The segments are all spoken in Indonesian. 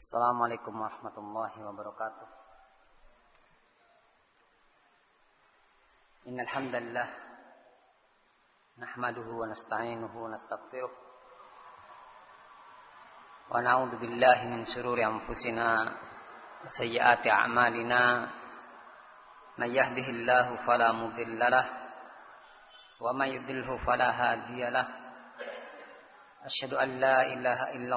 Assalamualaikum warahmatullahi wabarakatuh Innal hamdalillah nahmaduhu wa nasta'inuhu wa nastaghfiruh wa na'udzu billahi min shururi anfusina wa sayyiati a'malina may yahdihillahu fala mudilla lahu وما يضله فلا هادي له أشهد أن لا إله إلا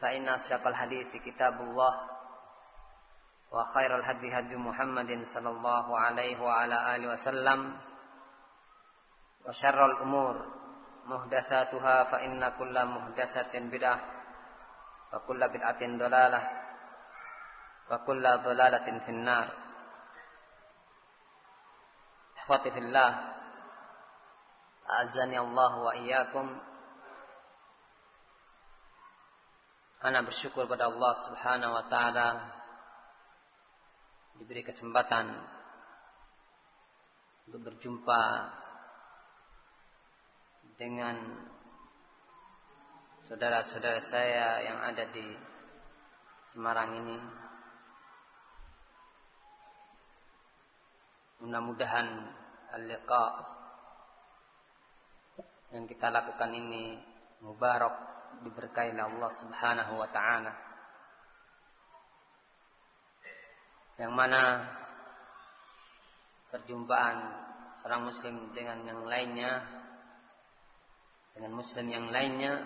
فإن أصدق الحديث كتاب الله وخير الهدي هدي محمد صلى الله عليه وعلى آله وسلم وشر الأمور محدثاتها فإن كل محدثة بدعة وكل بدعة ضلالة وكل ضلالة في النار. إخوتي في الله أعزني الله وإياكم Ana bersyukur pada Allah Subhanahu wa taala diberi kesempatan untuk berjumpa dengan saudara-saudara saya yang ada di Semarang ini. Mudah-mudahan al-liqa yang kita lakukan ini mubarak diberkahi oleh Allah Subhanahu wa taala. Yang mana perjumpaan seorang muslim dengan yang lainnya dengan muslim yang lainnya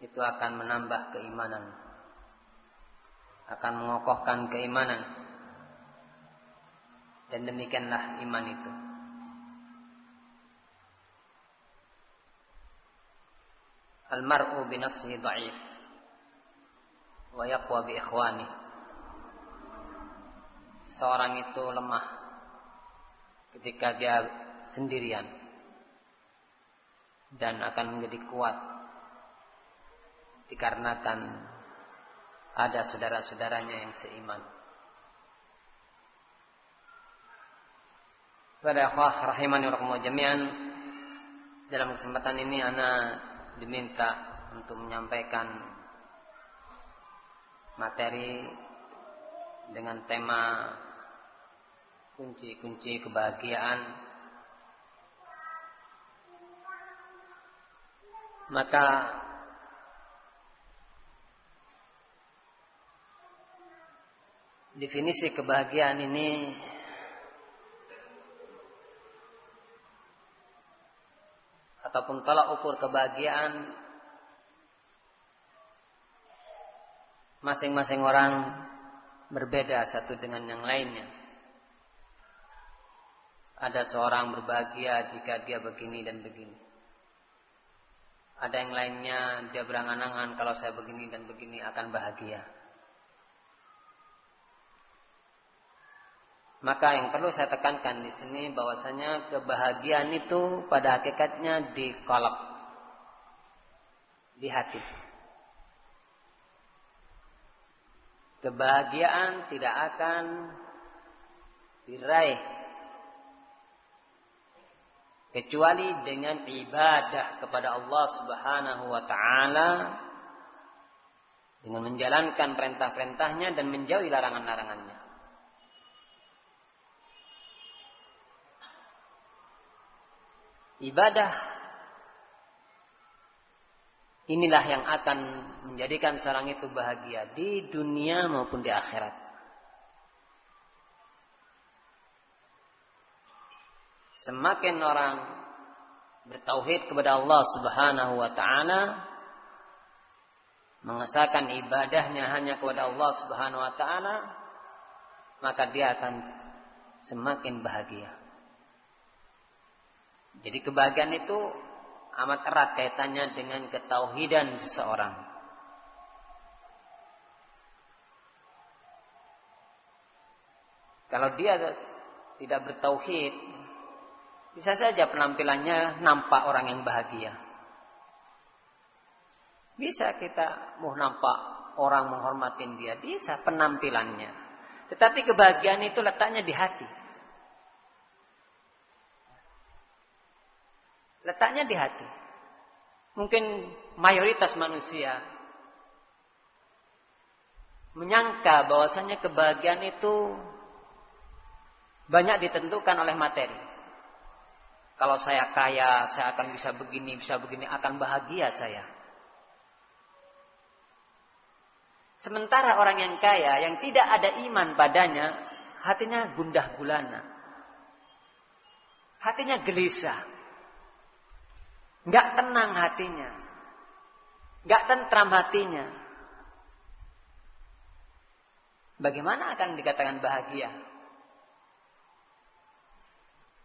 itu akan menambah keimanan akan mengokohkan keimanan dan demikianlah iman itu Al-mar'u bi nafsihi dha'if wa yaqwa bi ikhwani. Seorang itu lemah ketika dia sendirian dan akan menjadi kuat dikarenakan ada saudara-saudaranya yang seiman. Pada akhwah rahimani wa jami'an dalam kesempatan ini ana diminta untuk menyampaikan materi dengan tema kunci-kunci kebahagiaan. Maka definisi kebahagiaan ini ataupun tolak ukur kebahagiaan masing-masing orang berbeda satu dengan yang lainnya. Ada seorang berbahagia jika dia begini dan begini. Ada yang lainnya dia berangan-angan kalau saya begini dan begini akan bahagia. Maka yang perlu saya tekankan di sini bahwasanya kebahagiaan itu pada hakikatnya di kolok, di hati. Kebahagiaan tidak akan diraih kecuali dengan ibadah kepada Allah Subhanahu wa taala dengan menjalankan perintah-perintahnya dan menjauhi larangan-larangannya. ibadah Inilah yang akan menjadikan seorang itu bahagia di dunia maupun di akhirat. Semakin orang bertauhid kepada Allah Subhanahu wa taala, mengesahkan ibadahnya hanya kepada Allah Subhanahu wa taala, maka dia akan semakin bahagia. Jadi kebahagiaan itu amat erat kaitannya dengan ketauhidan seseorang. Kalau dia tidak bertauhid, bisa saja penampilannya nampak orang yang bahagia. Bisa kita mau nampak orang menghormatin dia, bisa penampilannya. Tetapi kebahagiaan itu letaknya di hati. Letaknya di hati. Mungkin mayoritas manusia menyangka bahwasanya kebahagiaan itu banyak ditentukan oleh materi. Kalau saya kaya, saya akan bisa begini, bisa begini, akan bahagia saya. Sementara orang yang kaya, yang tidak ada iman padanya, hatinya gundah gulana. Hatinya gelisah. Nggak tenang hatinya. Nggak tentram hatinya. Bagaimana akan dikatakan bahagia?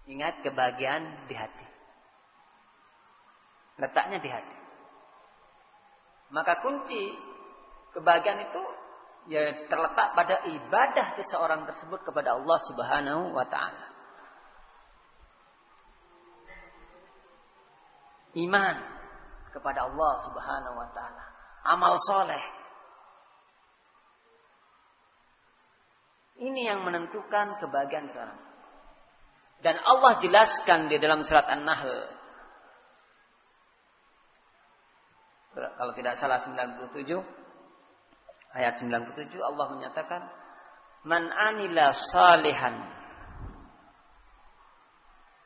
Ingat kebahagiaan di hati. Letaknya di hati. Maka kunci kebahagiaan itu ya terletak pada ibadah seseorang tersebut kepada Allah Subhanahu wa taala. Iman kepada Allah Subhanahu wa taala. Amal soleh. Ini yang menentukan kebahagiaan seorang. Dan Allah jelaskan di dalam surat An-Nahl. Kalau tidak salah 97 ayat 97 Allah menyatakan man amila salihan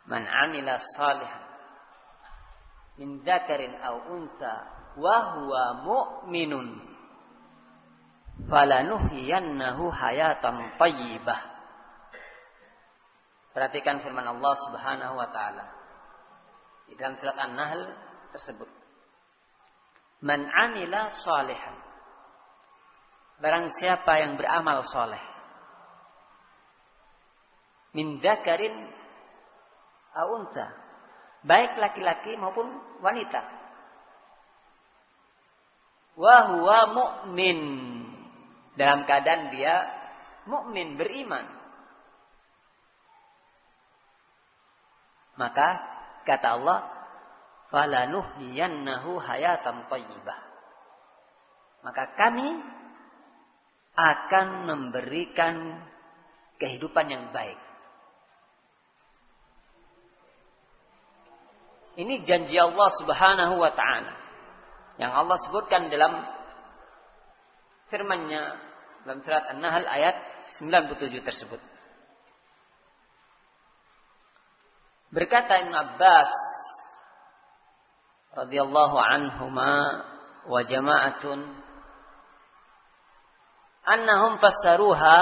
man amila salihan min dzakarin aw untha wa huwa mu'minun falanuhyiyannahu hayatan thayyibah Perhatikan firman Allah Subhanahu wa taala. Di dalam surat An-Nahl tersebut. Man amila salihan. Barang siapa yang beramal soleh. Min dakarin aunta. Baik laki-laki maupun wanita. Wa mu'min. Dalam keadaan dia mukmin beriman. Maka kata Allah, "Falanuhyiyannahu hayatan thayyibah." Maka kami akan memberikan kehidupan yang baik. Ini janji Allah Subhanahu wa taala yang Allah sebutkan dalam firman-Nya dalam surat An-Nahl ayat 97 tersebut. Berkata Ibn Abbas radhiyallahu anhuma wa jama'atun annahum fassaruha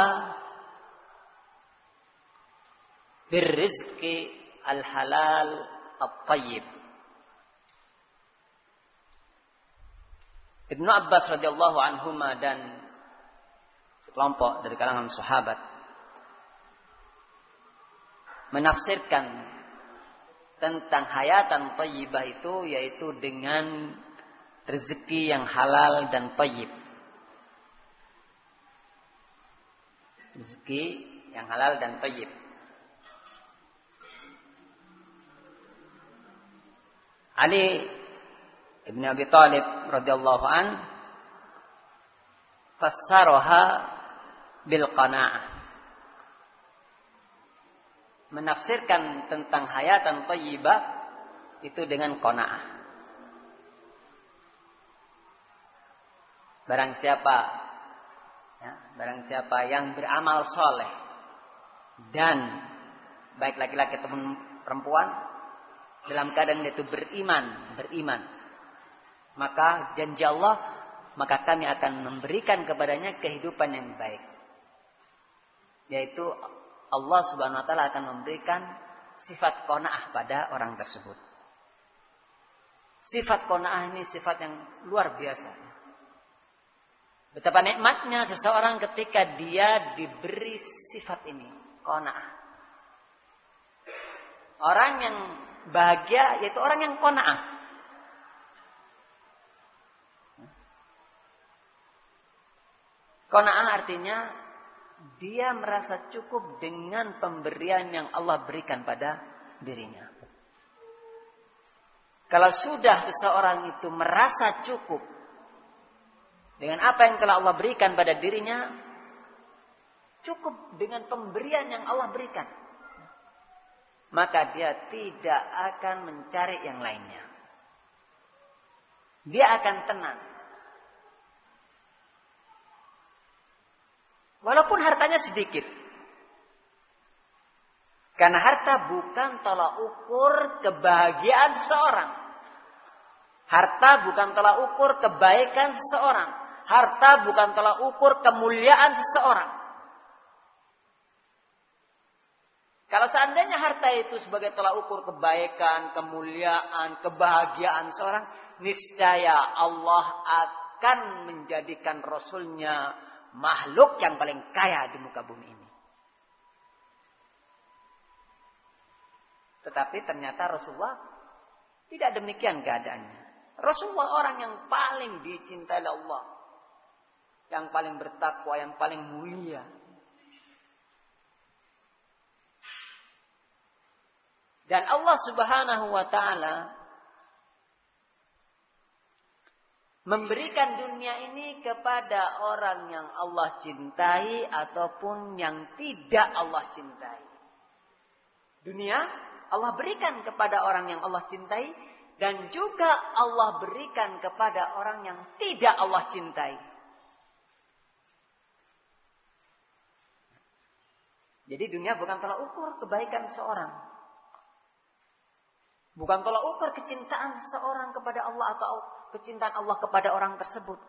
birrizqi al-halal at-tayyib Ibnu Abbas radhiyallahu anhuma dan sekelompok dari kalangan sahabat menafsirkan tentang hayatan thayyibah itu yaitu dengan rezeki yang halal dan thayyib. Rezeki yang halal dan thayyib. Ali Ibn Abi Talib radhiyallahu an fassaraha bil qanaah menafsirkan tentang hayatan thayyibah itu dengan qanaah. Barang siapa ya, barang siapa yang beramal soleh dan baik laki-laki ataupun perempuan dalam keadaan itu beriman, beriman, maka janji Allah maka kami akan memberikan kepadanya kehidupan yang baik. Yaitu Allah Subhanahu wa taala akan memberikan sifat kona'ah pada orang tersebut. Sifat kona'ah ini sifat yang luar biasa. Betapa nikmatnya seseorang ketika dia diberi sifat ini, kona'ah. Orang yang bahagia yaitu orang yang kona'ah. Kona'ah artinya dia merasa cukup dengan pemberian yang Allah berikan pada dirinya. Kalau sudah seseorang itu merasa cukup dengan apa yang telah Allah berikan pada dirinya, cukup dengan pemberian yang Allah berikan, maka dia tidak akan mencari yang lainnya. Dia akan tenang. Walaupun hartanya sedikit. Karena harta bukan tolak ukur kebahagiaan seseorang. Harta bukan tolak ukur kebaikan seseorang. Harta bukan tolak ukur kemuliaan seseorang. Kalau seandainya harta itu sebagai tolak ukur kebaikan, kemuliaan, kebahagiaan seorang, niscaya Allah akan menjadikan Rasulnya makhluk yang paling kaya di muka bumi ini. Tetapi ternyata Rasulullah tidak demikian keadaannya. Rasulullah orang yang paling dicintai Allah. Yang paling bertakwa, yang paling mulia. Dan Allah subhanahu wa ta'ala memberikan dunia ini kepada orang yang Allah cintai ataupun yang tidak Allah cintai. Dunia Allah berikan kepada orang yang Allah cintai dan juga Allah berikan kepada orang yang tidak Allah cintai. Jadi dunia bukan tolak ukur kebaikan seorang. Bukan tolak ukur kecintaan seseorang kepada Allah atau kecintaan Allah kepada orang tersebut.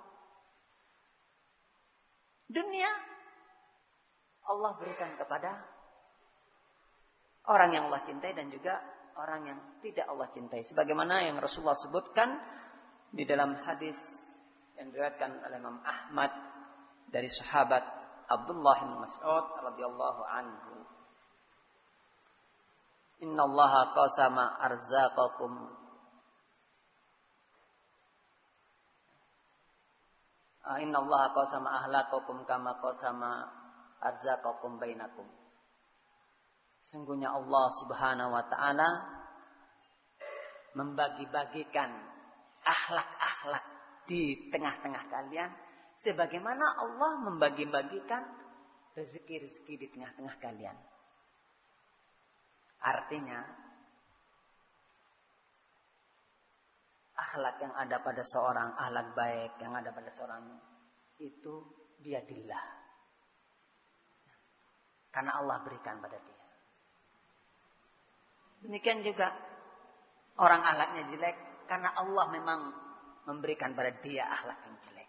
Dunia Allah berikan kepada orang yang Allah cintai dan juga orang yang tidak Allah cintai. Sebagaimana yang Rasulullah sebutkan di dalam hadis yang diriwayatkan oleh Imam Ahmad dari sahabat Abdullah bin Mas'ud radhiyallahu anhu. Inna Allah qasama arzaqakum Ah, inna Allah qasama ahlakakum kama qasama arzaqakum bainakum. Sungguhnya Allah Subhanahu wa taala membagi-bagikan akhlak-akhlak di tengah-tengah kalian sebagaimana Allah membagi-bagikan rezeki-rezeki di tengah-tengah kalian. Artinya akhlak yang ada pada seorang, akhlak baik yang ada pada seorang itu biadillah. Karena Allah berikan pada dia. Demikian juga orang akhlaknya jelek karena Allah memang memberikan pada dia akhlak yang jelek.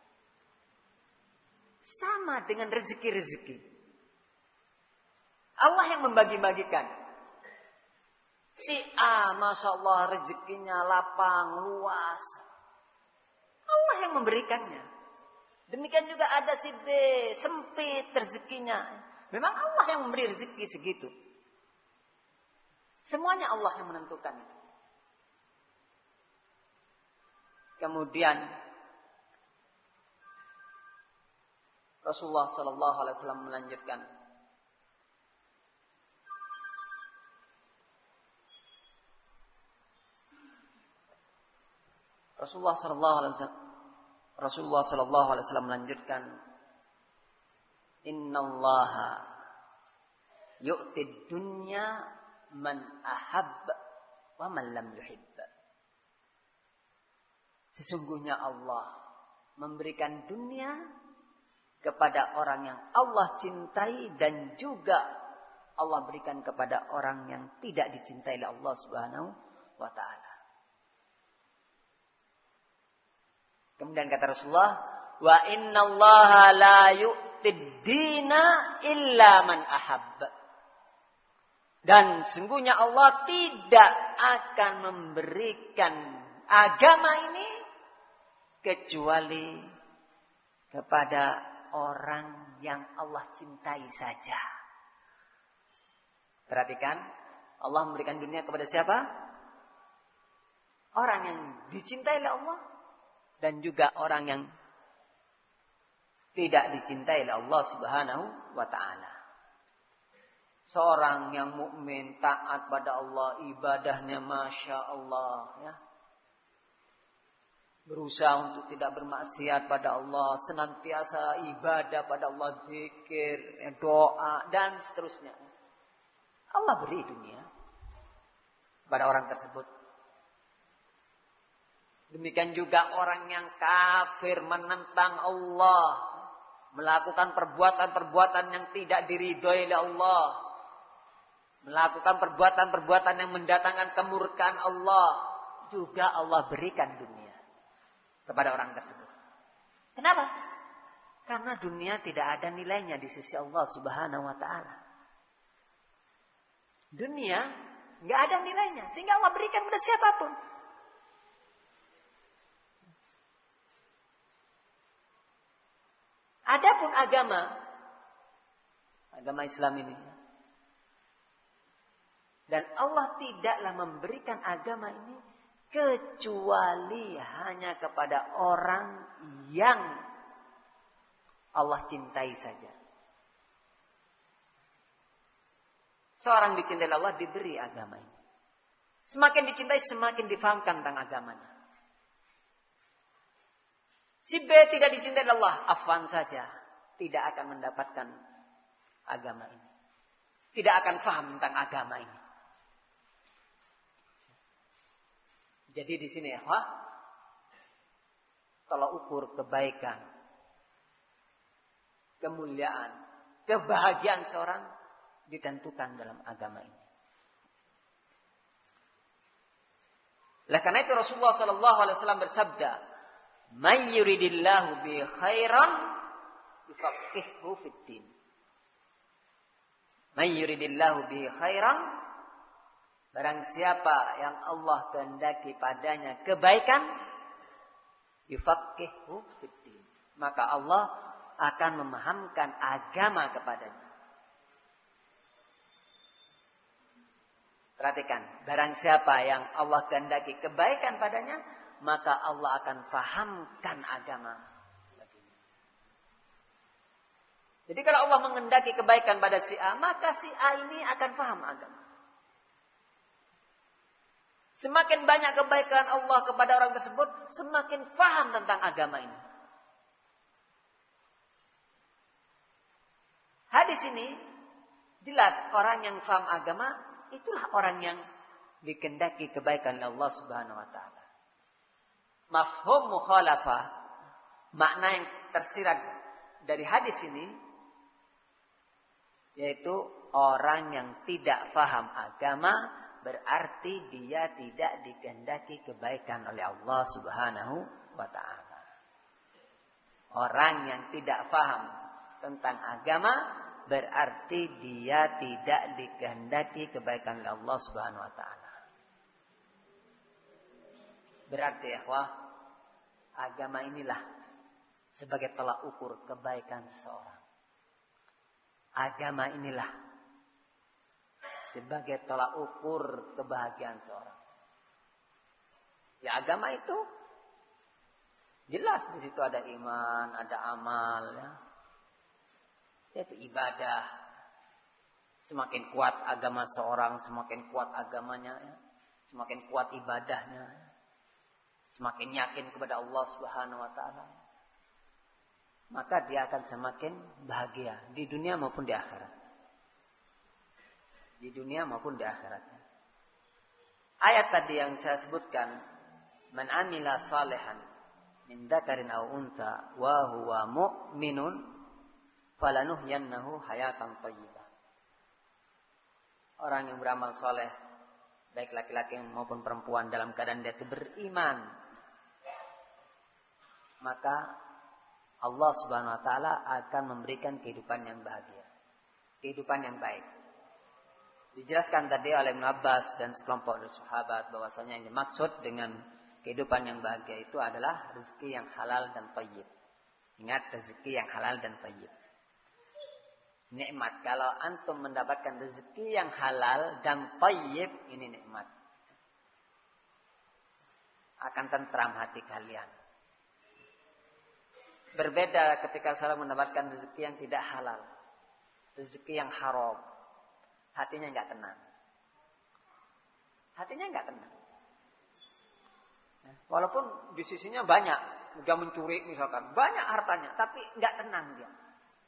Sama dengan rezeki-rezeki. Allah yang membagi-bagikan. Si A, Masya Allah rezekinya lapang, luas. Allah yang memberikannya. Demikian juga ada si B, sempit rezekinya. Memang Allah yang memberi rezeki segitu. Semuanya Allah yang menentukan itu. Kemudian Rasulullah Shallallahu Alaihi Wasallam melanjutkan Rasulullah sallallahu alaihi wasallam Rasulullah sallallahu alaihi wasallam melanjutkan Innallaha yu'ti dunya man ahab wa man lam yuhib. Sesungguhnya Allah memberikan dunia kepada orang yang Allah cintai dan juga Allah berikan kepada orang yang tidak dicintai oleh Allah Subhanahu wa taala. Kemudian kata Rasulullah, wa inna Allah la yu'tid dina illa man ahab. Dan sungguhnya Allah tidak akan memberikan agama ini kecuali kepada orang yang Allah cintai saja. Perhatikan, Allah memberikan dunia kepada siapa? Orang yang dicintai oleh Allah dan juga orang yang tidak dicintai oleh Allah Subhanahu wa taala. Seorang yang mukmin taat pada Allah, ibadahnya masya Allah, ya. Berusaha untuk tidak bermaksiat pada Allah, senantiasa ibadah pada Allah, zikir, doa dan seterusnya. Allah beri dunia pada orang tersebut. Demikian juga orang yang kafir menentang Allah, melakukan perbuatan-perbuatan yang tidak diridhoi oleh Allah, melakukan perbuatan-perbuatan yang mendatangkan kemurkaan Allah, juga Allah berikan dunia kepada orang tersebut. Kenapa? Karena dunia tidak ada nilainya di sisi Allah Subhanahu wa taala. Dunia nggak ada nilainya sehingga Allah berikan kepada siapa pun. Adapun agama agama Islam ini dan Allah tidaklah memberikan agama ini kecuali hanya kepada orang yang Allah cintai saja. Seorang dicintai Allah diberi agama ini. Semakin dicintai semakin difahamkan tentang agamanya. Si B tidak dicintai Allah, afwan saja. Tidak akan mendapatkan agama ini. Tidak akan faham tentang agama ini. Jadi di sini ya, kalau ukur kebaikan, kemuliaan, kebahagiaan seorang ditentukan dalam agama ini. Oleh karena itu Rasulullah Shallallahu Alaihi Wasallam bersabda, "Man yuridillahu bi khairan yufaqihu fid din." Man yuridillahu bi khairan Barang siapa yang Allah kehendaki padanya kebaikan, yufaqihu fiddin. Maka Allah akan memahamkan agama kepadanya. Perhatikan, barang siapa yang Allah kehendaki kebaikan padanya, maka Allah akan fahamkan agama. Jadi kalau Allah mengendaki kebaikan pada si A, maka si A ini akan faham agama. Semakin banyak kebaikan Allah kepada orang tersebut, semakin faham tentang agama ini. Hadis ini jelas orang yang faham agama itulah orang yang dikendaki kebaikan Allah Subhanahu wa taala. Mafhum mukhalafah makna yang tersirat dari hadis ini yaitu orang yang tidak faham agama berarti dia tidak dikehendaki kebaikan oleh Allah Subhanahu wa taala. Orang yang tidak faham tentang agama berarti dia tidak dikehendaki kebaikan oleh Allah Subhanahu wa taala. Berarti ya agama inilah sebagai tolak ukur kebaikan seseorang. Agama inilah sebagai tolak ukur kebahagiaan seorang. Ya agama itu jelas di situ ada iman, ada amal, ya. Itu ibadah. Semakin kuat agama seorang, semakin kuat agamanya, ya. semakin kuat ibadahnya, ya. Semakin yakin kepada Allah Subhanahu Wa Taala. Maka dia akan semakin bahagia di dunia maupun di akhirat di dunia maupun di akhirat. Ayat tadi yang saya sebutkan, "Man amila salihan min dzakarin aw unta wa huwa mu'minun falanuhyannahu hayatan thayyibah." Orang yang beramal soleh, baik laki-laki maupun perempuan dalam keadaan dia itu beriman, maka Allah Subhanahu wa taala akan memberikan kehidupan yang bahagia, kehidupan yang baik. Dijelaskan tadi oleh Ibn Abbas dan sekelompok sahabat bahwasanya yang dimaksud dengan kehidupan yang bahagia itu adalah rezeki yang halal dan tayyib. Ingat rezeki yang halal dan tayyib. Nikmat kalau antum mendapatkan rezeki yang halal dan tayyib ini nikmat. Akan tentram hati kalian. Berbeda ketika salah mendapatkan rezeki yang tidak halal. Rezeki yang haram hatinya nggak tenang. Hatinya nggak tenang. Walaupun di sisinya banyak, udah mencuri misalkan, banyak hartanya, tapi nggak tenang dia.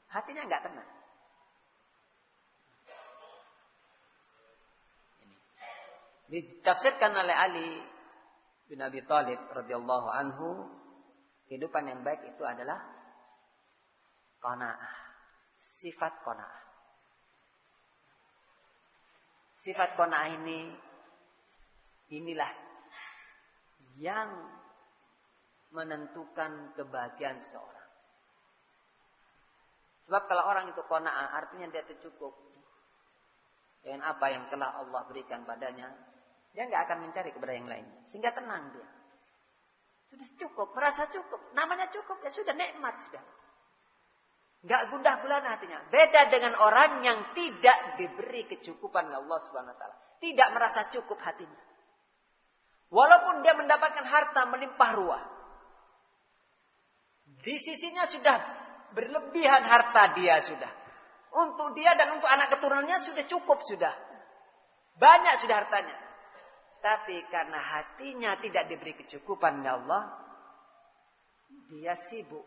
Hatinya nggak tenang. Ini. Ditafsirkan oleh Ali bin Abi Thalib radhiyallahu anhu, kehidupan yang baik itu adalah qanaah, sifat qanaah. Sifat kona'ah ini inilah yang menentukan kebahagiaan seorang. Sebab kalau orang itu kona'ah artinya dia itu dengan apa yang telah Allah berikan padanya, dia nggak akan mencari kepada yang lain, sehingga tenang dia. Sudah cukup, merasa cukup, namanya cukup ya sudah nikmat sudah. Gak gundah gulana hatinya. Beda dengan orang yang tidak diberi kecukupan oleh Allah Subhanahu wa taala. Tidak merasa cukup hatinya. Walaupun dia mendapatkan harta melimpah ruah. Di sisinya sudah berlebihan harta dia sudah. Untuk dia dan untuk anak keturunannya sudah cukup sudah. Banyak sudah hartanya. Tapi karena hatinya tidak diberi kecukupan oleh Allah, dia sibuk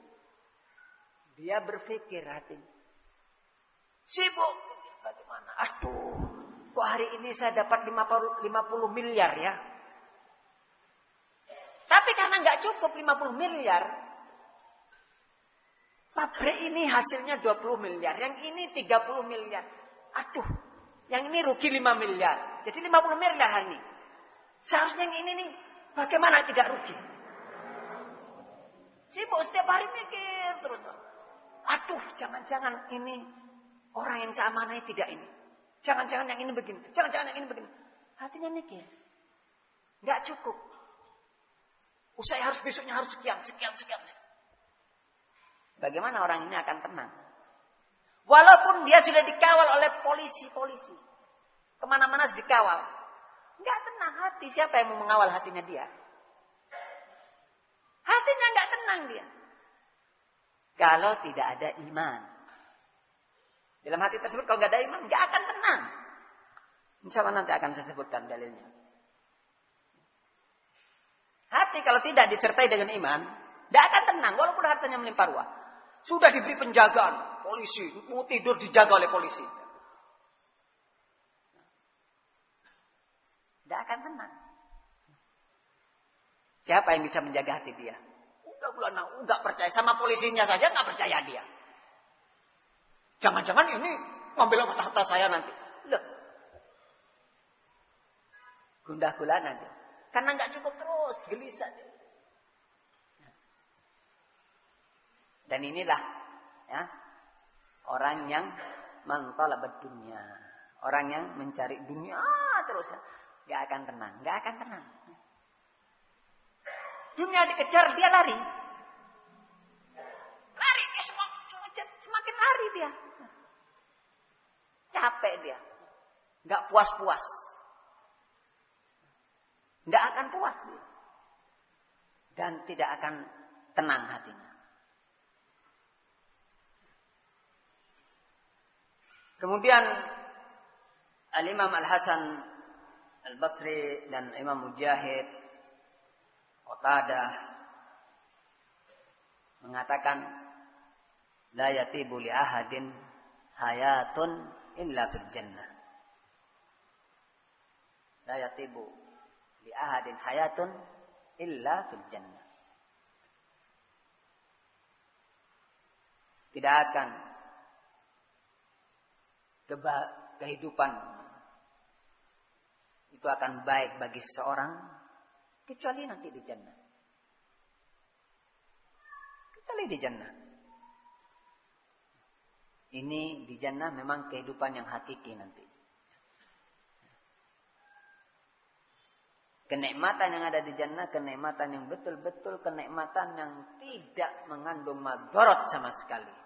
dia berpikir hati. Sibuk. Bagaimana? Aduh. Kok hari ini saya dapat 50, 50 miliar ya? Tapi karena nggak cukup 50 miliar. Pabrik ini hasilnya 20 miliar. Yang ini 30 miliar. Aduh. Yang ini rugi 5 miliar. Jadi 50 miliar hari ini. Seharusnya yang ini nih. Bagaimana tidak rugi? Sibuk setiap hari mikir terus. Aduh, jangan-jangan ini orang yang saya amanai tidak ini. Jangan-jangan yang ini begini. Jangan-jangan yang ini begini. Hatinya mikir. Nggak cukup. Usai harus besoknya harus sekian, sekian, sekian. Bagaimana orang ini akan tenang? Walaupun dia sudah dikawal oleh polisi-polisi. Ke mana-mana harus dikawal. Nggak tenang hati. Siapa yang mau mengawal hatinya dia? Hatinya nggak tenang dia kalau tidak ada iman. Dalam hati tersebut kalau nggak ada iman, nggak akan tenang. Insya Allah nanti akan saya sebutkan dalilnya. Hati kalau tidak disertai dengan iman, tidak akan tenang walaupun hartanya melimpah ruah. Sudah diberi penjagaan, polisi mau tidur dijaga oleh polisi. Tidak akan tenang. Siapa yang bisa menjaga hati dia? Udah bulan nggak percaya sama polisinya saja nggak percaya dia. Jangan-jangan ini ngambil harta saya nanti. Loh. Gundah gulana dia. Karena nggak cukup terus, gelisah dia. Dan inilah ya orang yang mentalab dunia. Orang yang mencari dunia terus. Gak akan tenang, gak akan tenang. Dunia dikejar, dia lari. Lari, dia semakin, semakin lari dia. Capek dia. Gak puas-puas. Gak akan puas dia. Dan tidak akan tenang hatinya. Kemudian Al-Imam Al-Hasan Al-Basri dan Imam Mujahid Qatadah mengatakan la yatibu li ahadin hayatun illa fil jannah. La yatibu li ahadin hayatun illa fil jannah. Tidak akan kehidupan itu akan baik bagi seseorang kecuali nanti di jannah. Kecuali di jannah. Ini di jannah memang kehidupan yang hakiki nanti. Kenikmatan yang ada di jannah, kenikmatan yang betul-betul kenikmatan yang tidak mengandung madorot sama sekali.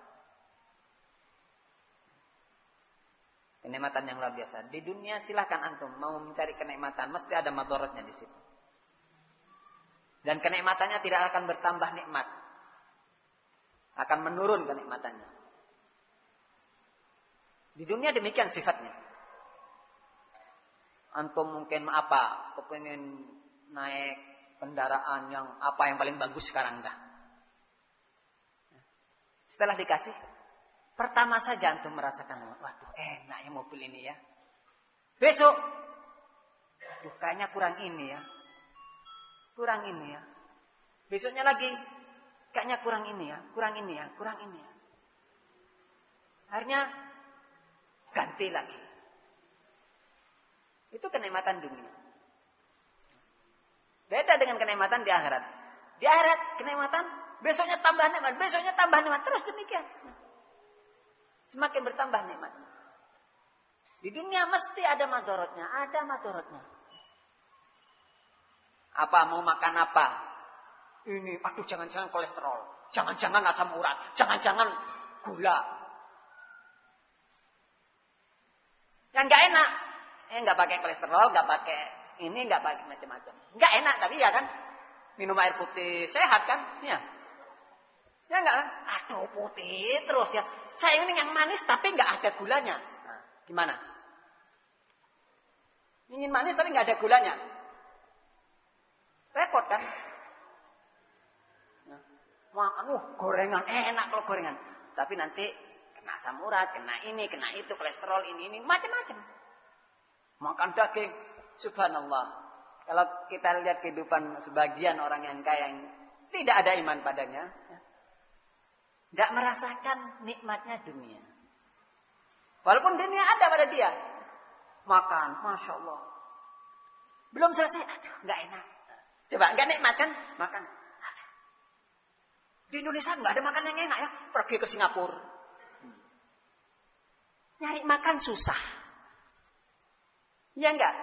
Kenikmatan yang luar biasa. Di dunia silahkan antum mau mencari kenikmatan, mesti ada madorotnya di situ. Dan kenikmatannya tidak akan bertambah nikmat. Akan menurun kenikmatannya. Di dunia demikian sifatnya antum mungkin apa kepingin naik kendaraan yang apa yang paling bagus sekarang dah setelah dikasih pertama saja antum merasakan waduh enak ya mobil ini ya besok aduh kayaknya kurang ini ya kurang ini ya besoknya lagi kayaknya kurang ini ya kurang ini ya kurang ini ya akhirnya ganti lagi itu kenikmatan dunia. Beda dengan kenikmatan di akhirat. Di akhirat kenikmatan, besoknya tambah nikmat, besoknya tambah nikmat, terus demikian. Semakin bertambah nikmat. Di dunia mesti ada madorotnya, ada madorotnya. Apa mau makan apa? Ini, aduh jangan-jangan kolesterol, jangan-jangan asam urat, jangan-jangan gula. Yang gak enak, eh nggak pakai kolesterol, nggak pakai ini, nggak pakai macam-macam. Nggak enak tapi ya kan? Minum air putih sehat kan? Ya. Ya enggak kan? Aduh putih terus ya. Saya ini yang manis tapi nggak ada gulanya. Nah, gimana? Ingin manis tapi nggak ada gulanya. Repot kan? Makan, uh, gorengan enak kalau gorengan. Tapi nanti kena asam urat, kena ini, kena itu, kolesterol ini, ini, macam-macam makan daging. Subhanallah. Kalau kita lihat kehidupan sebagian orang yang kaya yang tidak ada iman padanya, tidak merasakan nikmatnya dunia. Walaupun dunia ada pada dia, makan, masya Allah. Belum selesai, aduh, nggak enak. Coba, nggak nikmat kan? Makan. Di Indonesia nggak ada makan yang enak ya. Pergi ke Singapura. Nyari makan susah. Ya enggak?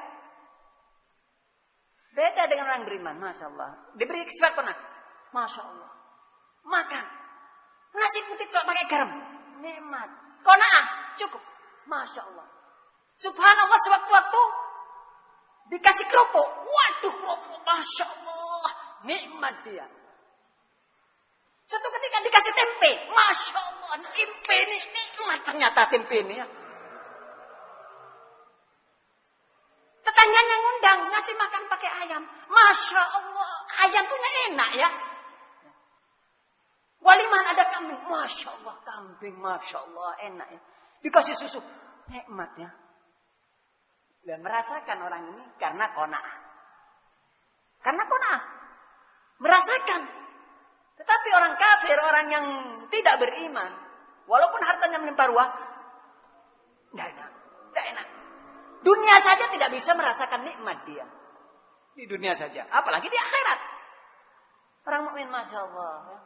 Beda dengan orang beriman, Masya Allah. Diberi sifat pernah. Masya Allah. Makan. Nasi putih tidak pakai garam. Nikmat. Kona'ah. Cukup. Masya Allah. Subhanallah sewaktu-waktu. Dikasih kerupuk. Waduh kerupuk. Masya Allah. Nikmat dia. Suatu ketika dikasih tempe. Masya Allah. Tempe ini nikmat ternyata tempe ini ya. Tetangganya ngundang, ngasih makan pakai ayam. Masya Allah, ayam punya enak ya. Waliman ada kambing, Masya Allah, kambing, Masya Allah, enak ya. Dikasih susu, nikmat ya. Dan merasakan orang ini karena kona'ah. Karena kona'ah. Merasakan. Tetapi orang kafir, orang yang tidak beriman, walaupun hartanya melimpah ruah, tidak enak, tidak enak. Dunia saja tidak bisa merasakan nikmat dia. Di dunia saja. Apalagi di akhirat. Orang mukmin masya Allah. Ya.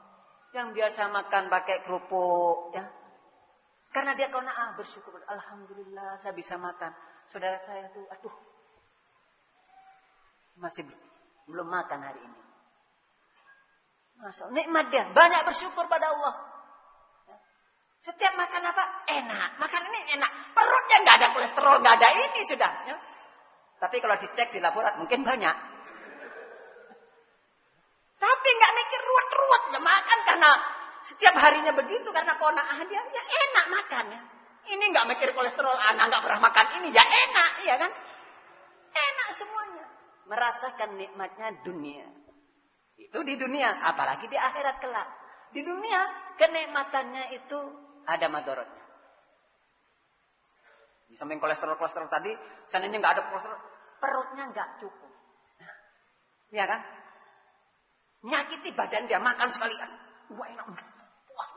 Yang biasa makan pakai kerupuk. ya Karena dia kona'ah bersyukur. Alhamdulillah saya bisa makan. Saudara saya tuh aduh. Masih belum makan hari ini. Allah. Nikmat dia. Banyak bersyukur pada Allah. Setiap makan apa? Enak. Makan ini enak. Perutnya nggak ada kolesterol, nggak ada ini sudah. Ya. Tapi kalau dicek di laborat mungkin banyak. Tapi nggak mikir ruwet-ruwet ya makan karena setiap harinya begitu karena kona'ah dia ya enak makannya. Ini nggak mikir kolesterol, anak nggak pernah makan ini ya enak, iya kan? Enak semuanya. Merasakan nikmatnya dunia. Itu di dunia, apalagi di akhirat kelak. Di dunia kenikmatannya itu ada madorotnya. Di samping kolesterol-kolesterol tadi, seandainya nggak ada kolesterol, perutnya nggak cukup. Nah, iya kan? Nyakiti badan dia, makan sekalian. Wah enak, puas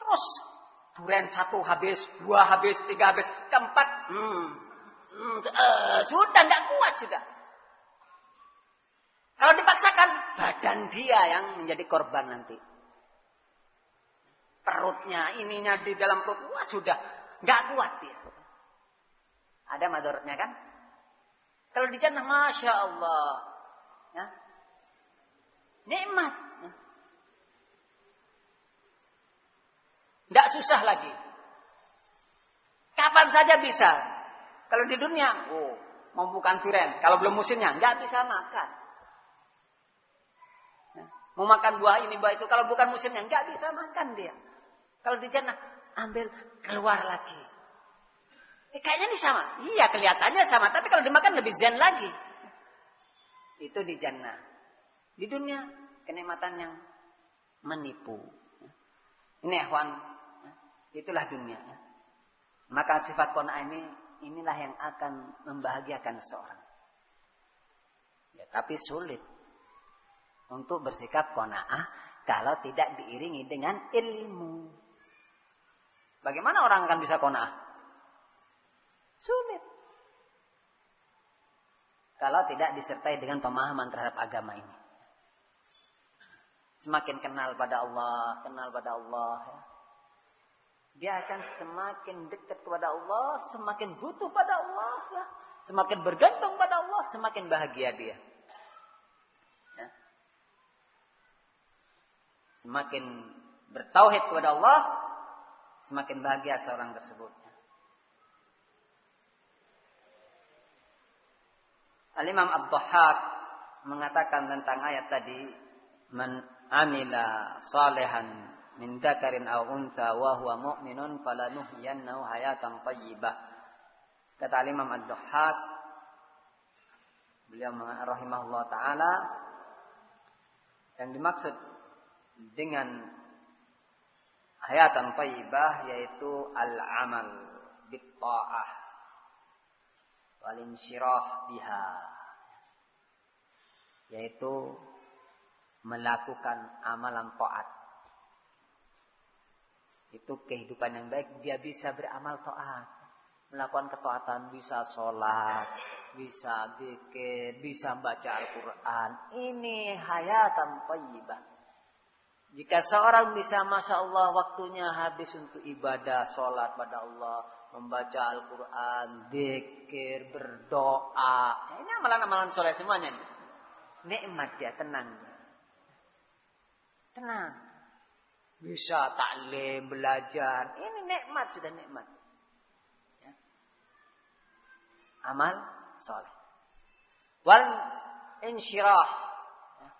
Terus duren satu habis, dua habis, tiga habis, keempat, hmm, hmm uh, sudah nggak kuat sudah. Kalau dipaksakan, badan dia yang menjadi korban nanti perutnya, ininya di dalam perut, wah sudah nggak kuat dia. Ada madorotnya kan? Kalau di jannah, masya Allah, Ya. Nikmat. Tidak susah lagi. Kapan saja bisa. Kalau di dunia, oh, mau bukan tiren. Kalau belum musimnya, nggak bisa makan. Ya. Mau makan buah ini, buah itu. Kalau bukan musimnya, nggak bisa makan dia. Kalau di jannah, ambil keluar lagi. Eh, kayaknya ini sama. Iya, kelihatannya sama. Tapi kalau dimakan lebih zen lagi. Itu di jannah. Di dunia, kenikmatan yang menipu. Ini ahwan. Itulah dunia. Maka sifat kona ini, inilah yang akan membahagiakan seorang. Ya, tapi sulit untuk bersikap kona'ah kalau tidak diiringi dengan ilmu. Bagaimana orang akan bisa kona'ah? Sulit. Kalau tidak disertai dengan pemahaman terhadap agama ini. Semakin kenal pada Allah, kenal pada Allah. Ya. Dia akan semakin dekat kepada Allah, semakin butuh pada Allah. Ya. Semakin bergantung pada Allah, semakin bahagia dia. Ya. Semakin bertauhid kepada Allah, semakin bahagia seorang tersebut. Al-Imam Abduhak mengatakan tentang ayat tadi, "Man amila salihan min dzakarin aw untha wa huwa mu'minun falanuhyiyannahu hayatan thayyibah." Kata Imam Ad-Dhahhak beliau rahimahullah taala yang dimaksud dengan hayatan thayyibah yaitu al-amal bitta'ah walinsyirah biha yaitu melakukan amalan taat itu kehidupan yang baik dia bisa beramal taat melakukan ketaatan bisa sholat bisa zikir bisa baca Al-Quran ini hayatan tayyibah jika seorang bisa Masya Allah waktunya habis untuk ibadah sholat pada Allah membaca Al-Quran, zikir, berdoa. Ini amalan-amalan soleh semuanya. Nih. Nikmat dia, tenang. Tenang. Bisa taklim, belajar. Ini nikmat, sudah nikmat. Ya. Amal soleh. Wal insyirah. Ya.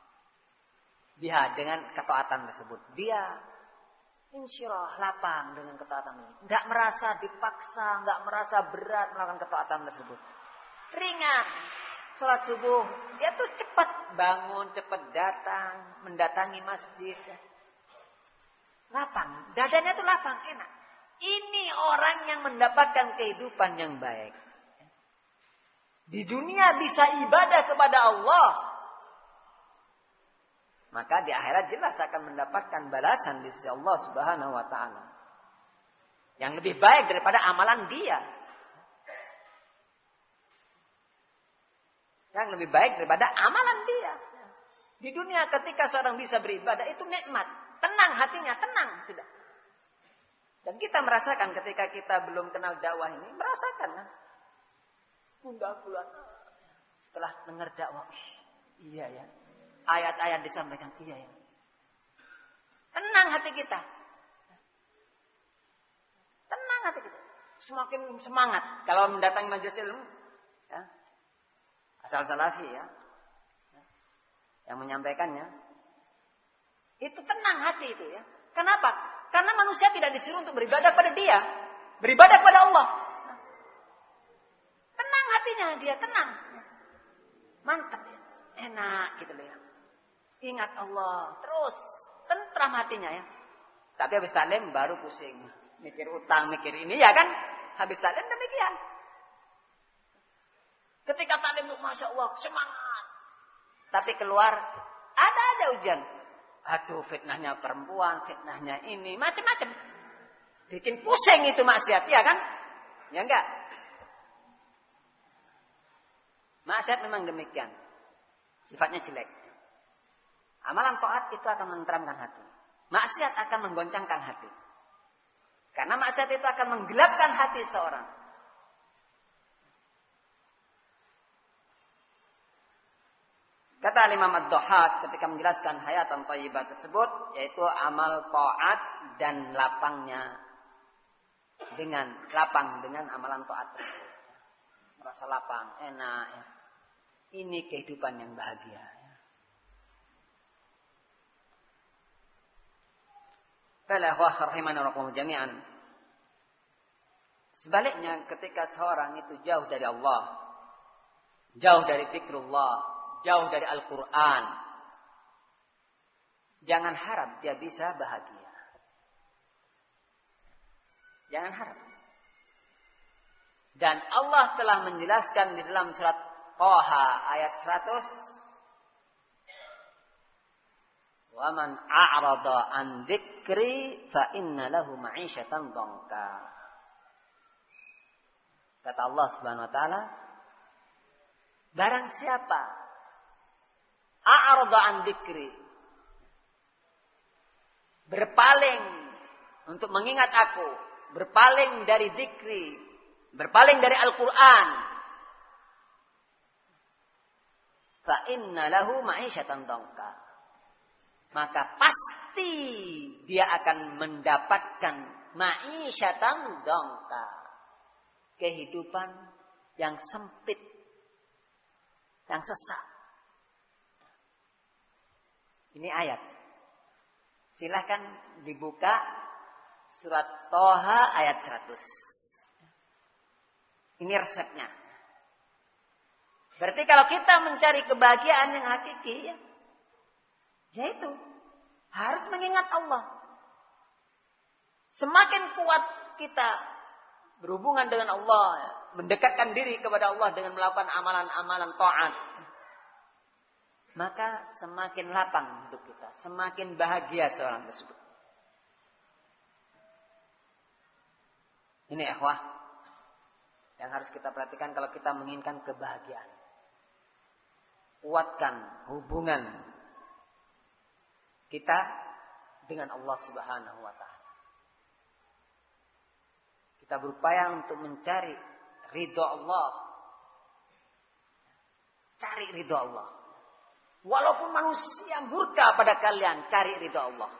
Biha dengan ketaatan tersebut. Dia insyirah, lapang dengan ketaatan ini. Tidak merasa dipaksa, nggak merasa berat melakukan ketaatan tersebut. Ringan. Sholat subuh, dia tuh cepat bangun, cepat datang, mendatangi masjid. Lapang, dadanya tuh lapang, enak. Ini orang yang mendapatkan kehidupan yang baik. Di dunia bisa ibadah kepada Allah, maka di akhirat jelas akan mendapatkan balasan di sisi Allah Subhanahu wa taala. Yang lebih baik daripada amalan dia. Yang lebih baik daripada amalan dia. Di dunia ketika seorang bisa beribadah itu nikmat, tenang hatinya, tenang sudah. Dan kita merasakan ketika kita belum kenal dakwah ini, merasakan kan. Bunda bulan setelah dengar dakwah, iya ya, ayat-ayat disampaikan. Iya ya. Tenang hati kita. Tenang hati kita. Semakin semangat kalau mendatangi majelis ilmu. Asal salafi ya. Yang menyampaikannya. Itu tenang hati itu ya. Kenapa? Karena manusia tidak disuruh untuk beribadah pada dia. Beribadah kepada Allah. Tenang hatinya dia, tenang. Mantap ya. Enak gitu loh ya. Ingat Allah. Terus tentram hatinya ya. Tapi habis taklim baru pusing. Mikir utang, mikir ini ya kan. Habis taklim demikian. Ketika taklim itu Masya Allah semangat. Tapi keluar ada aja hujan. Aduh fitnahnya perempuan, fitnahnya ini, macam-macam. Bikin pusing itu maksiat, ya kan? Ya enggak? Maksiat memang demikian. Sifatnya jelek. Amalan taat itu akan menenteramkan hati. Maksiat akan menggoncangkan hati. Karena maksiat itu akan menggelapkan hati seorang. Kata Imam Ad-Dhahak ketika menjelaskan hayatan thayyibah tersebut yaitu amal taat dan lapangnya dengan lapang dengan amalan taat Merasa lapang, enak ya. Ini kehidupan yang bahagia. Ya. jami'an. Sebaliknya ketika seorang itu jauh dari Allah, jauh dari fikrullah, jauh dari Al-Quran. Jangan harap dia bisa bahagia. Jangan harap. Dan Allah telah menjelaskan di dalam surat Qaha ayat 100 Wa man a'rada an dzikri fa inna lahu ma'isyatan dhanka. Kata Allah Subhanahu wa taala, barang siapa A'rada dikri. Berpaling untuk mengingat aku. Berpaling dari dikri. Berpaling dari Al-Quran. Fa inna lahu dongka. Maka pasti dia akan mendapatkan ma'isyatan dongka. Kehidupan yang sempit. Yang sesak. Ini ayat. Silahkan dibuka surat Toha ayat 100. Ini resepnya. Berarti kalau kita mencari kebahagiaan yang hakiki, ya, yaitu harus mengingat Allah. Semakin kuat kita berhubungan dengan Allah, mendekatkan diri kepada Allah dengan melakukan amalan-amalan taat, maka semakin lapang hidup kita, semakin bahagia seorang tersebut. Ini ikhwah yang harus kita perhatikan kalau kita menginginkan kebahagiaan. Kuatkan hubungan kita dengan Allah Subhanahu wa taala. Kita berupaya untuk mencari ridho Allah. Cari ridho Allah. Walaupun manusia murka pada kalian, cari ridho Allah.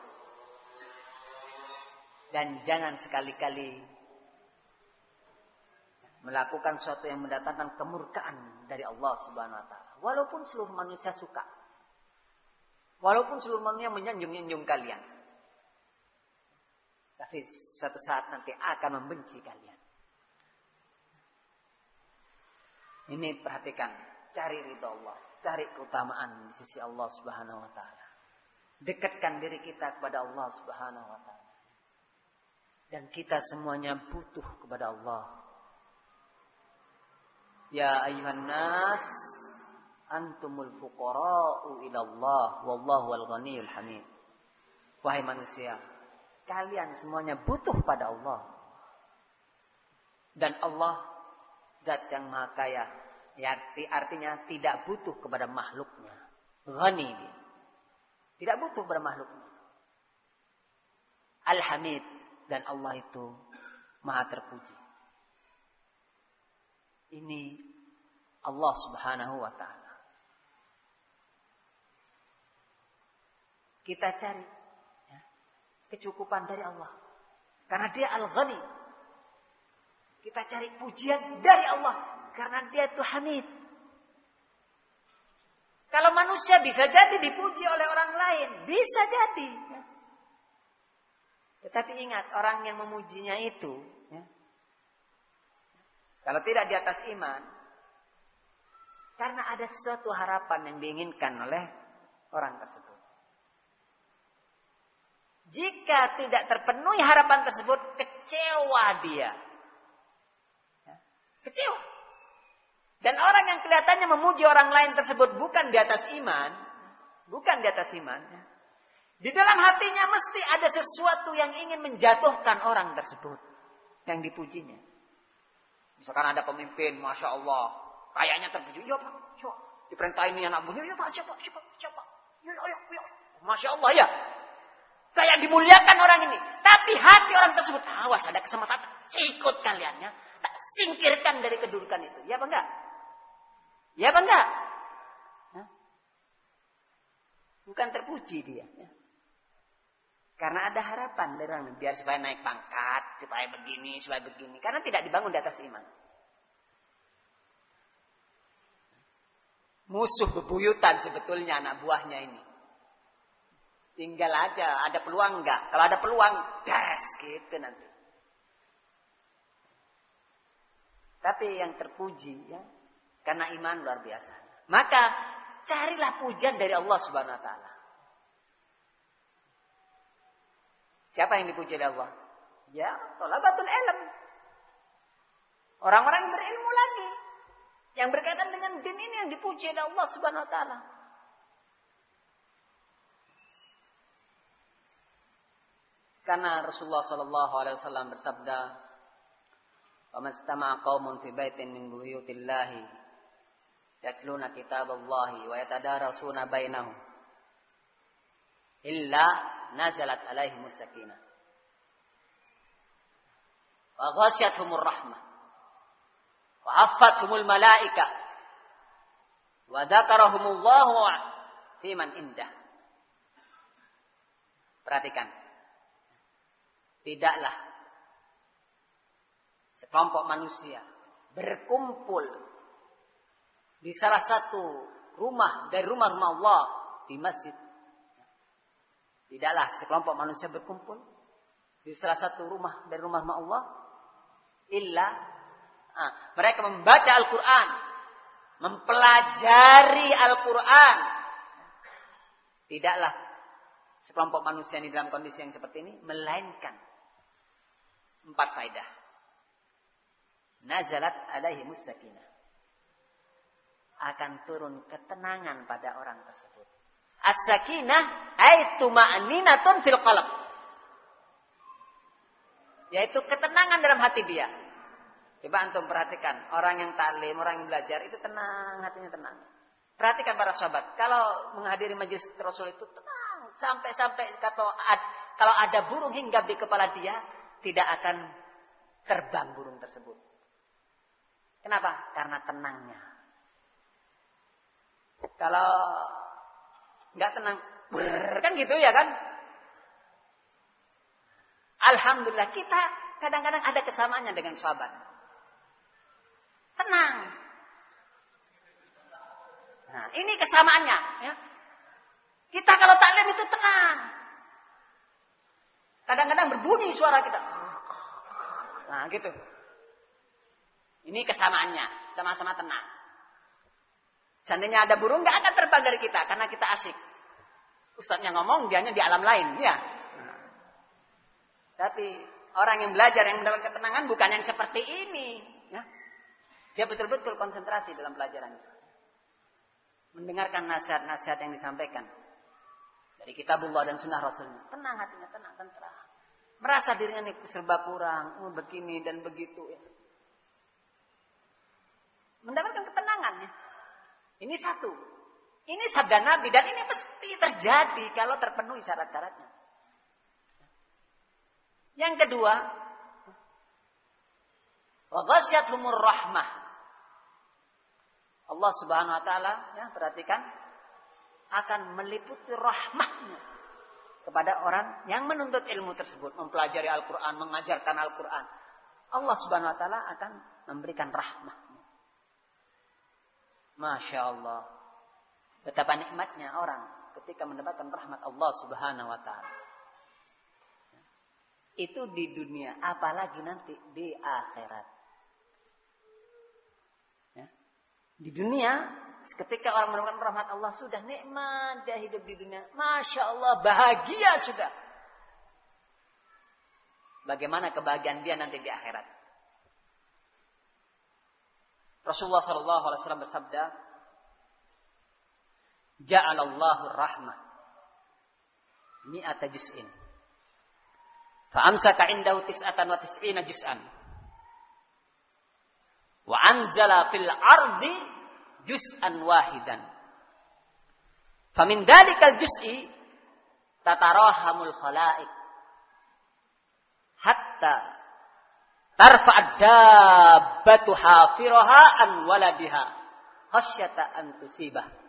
Dan jangan sekali-kali melakukan sesuatu yang mendatangkan kemurkaan dari Allah Subhanahu wa taala. Walaupun seluruh manusia suka. Walaupun seluruh manusia menyanjung-nyanjung kalian. Tapi suatu saat nanti akan membenci kalian. Ini perhatikan, cari ridho Allah cari keutamaan di sisi Allah Subhanahu wa taala. Dekatkan diri kita kepada Allah Subhanahu wa taala. Dan kita semuanya butuh kepada Allah. Ya ayuhan nas antumul fuqara'u ila Allah wallahu al ghaniyul hamid. Wahai manusia, kalian semuanya butuh pada Allah. Dan Allah zat yang maha kaya, Ya, artinya tidak butuh kepada makhluknya. Ghani dia. Tidak butuh kepada makhluknya. Al-Hamid dan Allah itu maha terpuji. Ini Allah subhanahu wa ta'ala. Kita cari ya, kecukupan dari Allah. Karena dia Al-Ghani. Kita cari pujian dari Allah karena dia itu hamid. Kalau manusia bisa jadi dipuji oleh orang lain, bisa jadi. Tetapi ingat orang yang memujinya itu, ya, kalau tidak di atas iman, karena ada sesuatu harapan yang diinginkan oleh orang tersebut. Jika tidak terpenuhi harapan tersebut, kecewa dia. Ya, kecewa. Dan orang yang kelihatannya memuji orang lain tersebut bukan di atas iman, bukan di atas iman. Di dalam hatinya mesti ada sesuatu yang ingin menjatuhkan orang tersebut yang dipujinya. Misalkan ada pemimpin, masya Allah, kayaknya terpuji, ya pak, coba diperintah ini anak buah, ya pak, siapa, siapa, siapa, ya, ya, ya, masya Allah ya, kayak dimuliakan orang ini. Tapi hati orang tersebut, awas ada kesempatan, sikut kalian ya, tak singkirkan dari kedudukan itu, ya apa enggak? Ya apa enggak? Bukan terpuji dia. Ya. Karena ada harapan dari orang biar supaya naik pangkat, supaya begini, supaya begini. Karena tidak dibangun di atas iman. Musuh bebuyutan sebetulnya anak buahnya ini. Tinggal aja, ada peluang enggak? Kalau ada peluang, gas gitu nanti. Tapi yang terpuji ya, karena iman luar biasa. Maka carilah pujian dari Allah Subhanahu wa taala. Siapa yang dipuji oleh Allah? Ya, tolabatul ilm. Orang-orang berilmu lagi. Yang berkaitan dengan din ini yang dipuji oleh Allah Subhanahu wa taala. Karena Rasulullah sallallahu alaihi wasallam bersabda, "Wa qaumun fi baitin min buyutillahi yatluna kitaballahi wa yatadarasuna bainahum. Illa nazalat alaihimus sakinah wa ghasyatuhumur rahmah. Wa haffathumul malaikah wa dzakarahumullahu fi man indah. Perhatikan. Tidaklah sekelompok manusia berkumpul di salah satu rumah dari rumah-rumah Allah di masjid Tidaklah sekelompok manusia berkumpul di salah satu rumah dari rumah Allah illa ah, mereka membaca Al-Qur'an, mempelajari Al-Qur'an. Tidaklah sekelompok manusia di dalam kondisi yang seperti ini melainkan empat faedah. Nazalat alaihi musakinah. Akan turun ketenangan pada orang tersebut. As-sakinah ay tuma'ninatun fil qalb. Yaitu ketenangan dalam hati dia. Coba antum perhatikan, orang yang taklim, orang yang belajar itu tenang, hatinya tenang. Perhatikan para sahabat, kalau menghadiri majelis Rasul itu tenang sampai-sampai kalau kalau ada burung hinggap di kepala dia, tidak akan terbang burung tersebut. Kenapa? Karena tenangnya. Kalau nggak tenang. Brrr, kan gitu ya kan? Alhamdulillah kita kadang-kadang ada kesamaannya dengan sahabat. Tenang. Nah, ini kesamaannya. Ya. Kita kalau taklim itu tenang. Kadang-kadang berbunyi suara kita. Nah, gitu. Ini kesamaannya, sama-sama tenang. Seandainya ada burung nggak akan terbang dari kita karena kita asik. Ustadznya ngomong, dianya di alam lain, ya. Tapi orang yang belajar yang mendapat ketenangan bukan yang seperti ini, ya. Dia betul-betul konsentrasi dalam pelajaran. Mendengarkan nasihat-nasihat yang disampaikan dari kitabullah dan sunnah rasulnya. Tenang hatinya, tenang, tenang. Merasa dirinya nih serba kurang, oh, begini dan begitu. Ya. Mendapatkan ketenangan ya. Ini satu. Ini sabda Nabi dan ini pasti terjadi kalau terpenuhi syarat-syaratnya. Yang kedua, wa rahmah. Allah Subhanahu wa taala ya perhatikan akan meliputi rahmatnya kepada orang yang menuntut ilmu tersebut, mempelajari Al-Qur'an, mengajarkan Al-Qur'an. Allah Subhanahu wa taala akan memberikan rahmah. Masya Allah. Betapa nikmatnya orang ketika mendapatkan rahmat Allah subhanahu wa ta'ala. Itu di dunia, apalagi nanti di akhirat. Ya. Di dunia, ketika orang mendapatkan rahmat Allah, sudah nikmat dia hidup di dunia. Masya Allah, bahagia sudah. Bagaimana kebahagiaan dia nanti di akhirat. Rasulullah sallallahu alaihi wasallam bersabda, "Ja'alallahu rahmah mi'ata juz'in." Fa'amsaka indahu tis'atan wa tis'ina juz'an. Wa anzala fil ardi juz'an wahidan. Famin dalikal juz'i tatarahamul khalaik hatta tarfa'ad dabbatu hafiraha an waladiha khasyata an tusibah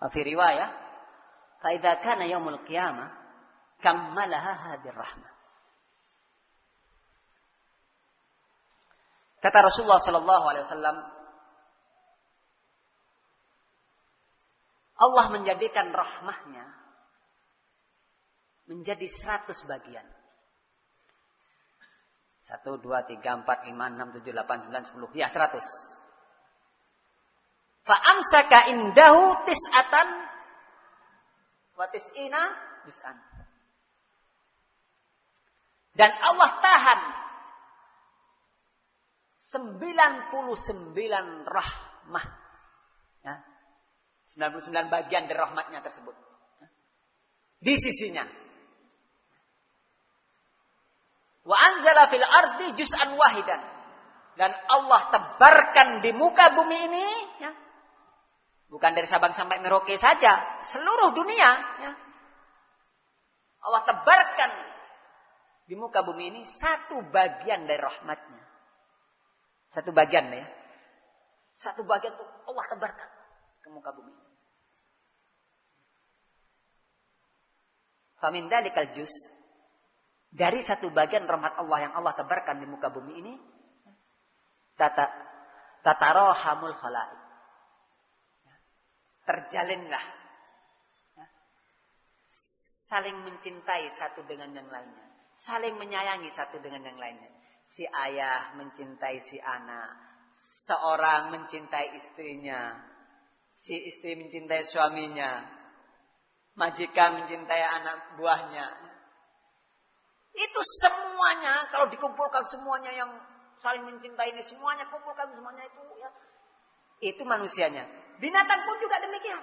Fi riwayah, "Fa idza kana yaumul qiyamah, kammalaha hadir rahmah." Kata Rasulullah sallallahu alaihi wasallam, Allah menjadikan rahmahnya menjadi seratus bagian. Satu, dua, tiga, empat, lima, enam, tujuh, delapan, sembilan, sepuluh. Ya, seratus. Fa'amsaka indahu tis'atan wa tis'ina juz'an. Dan Allah tahan 99 rahmah. Ya. 99 bagian dari rahmatnya tersebut. Ya. Di sisinya. Wa anzala fil ardi juz'an wahidan. Dan Allah tebarkan di muka bumi ini ya. Bukan dari Sabang sampai Merauke saja, seluruh dunia ya. Allah tebarkan di muka bumi ini satu bagian dari rahmatnya. Satu bagian ya. Satu bagian itu Allah tebarkan ke muka bumi. Famin dalikal juz dari satu bagian rahmat Allah yang Allah tebarkan di muka bumi ini tata tatarohamul khalaik. Terjalinlah. Saling mencintai satu dengan yang lainnya, saling menyayangi satu dengan yang lainnya. Si ayah mencintai si anak, seorang mencintai istrinya, si istri mencintai suaminya, majikan mencintai anak buahnya. Itu semuanya kalau dikumpulkan semuanya yang saling mencintai ini semuanya kumpulkan semuanya itu ya. Itu manusianya. Binatang pun juga demikian.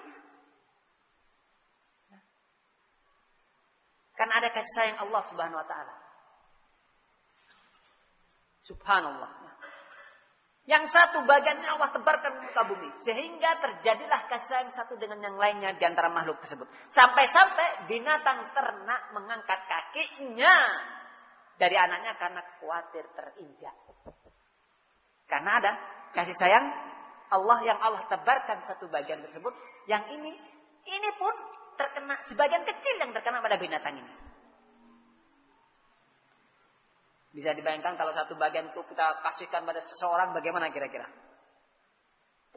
Karena ada kasih sayang Allah Subhanahu wa taala. Subhanallah. Yang satu bagiannya Allah tebarkan di muka bumi. Sehingga terjadilah kasih sayang satu dengan yang lainnya di antara makhluk tersebut. Sampai-sampai binatang ternak mengangkat kakinya dari anaknya karena khawatir terinjak. Karena ada kasih sayang Allah yang Allah tebarkan satu bagian tersebut. Yang ini, ini pun terkena sebagian kecil yang terkena pada binatang ini. Bisa dibayangkan kalau satu bagian itu kita kasihkan pada seseorang bagaimana kira-kira?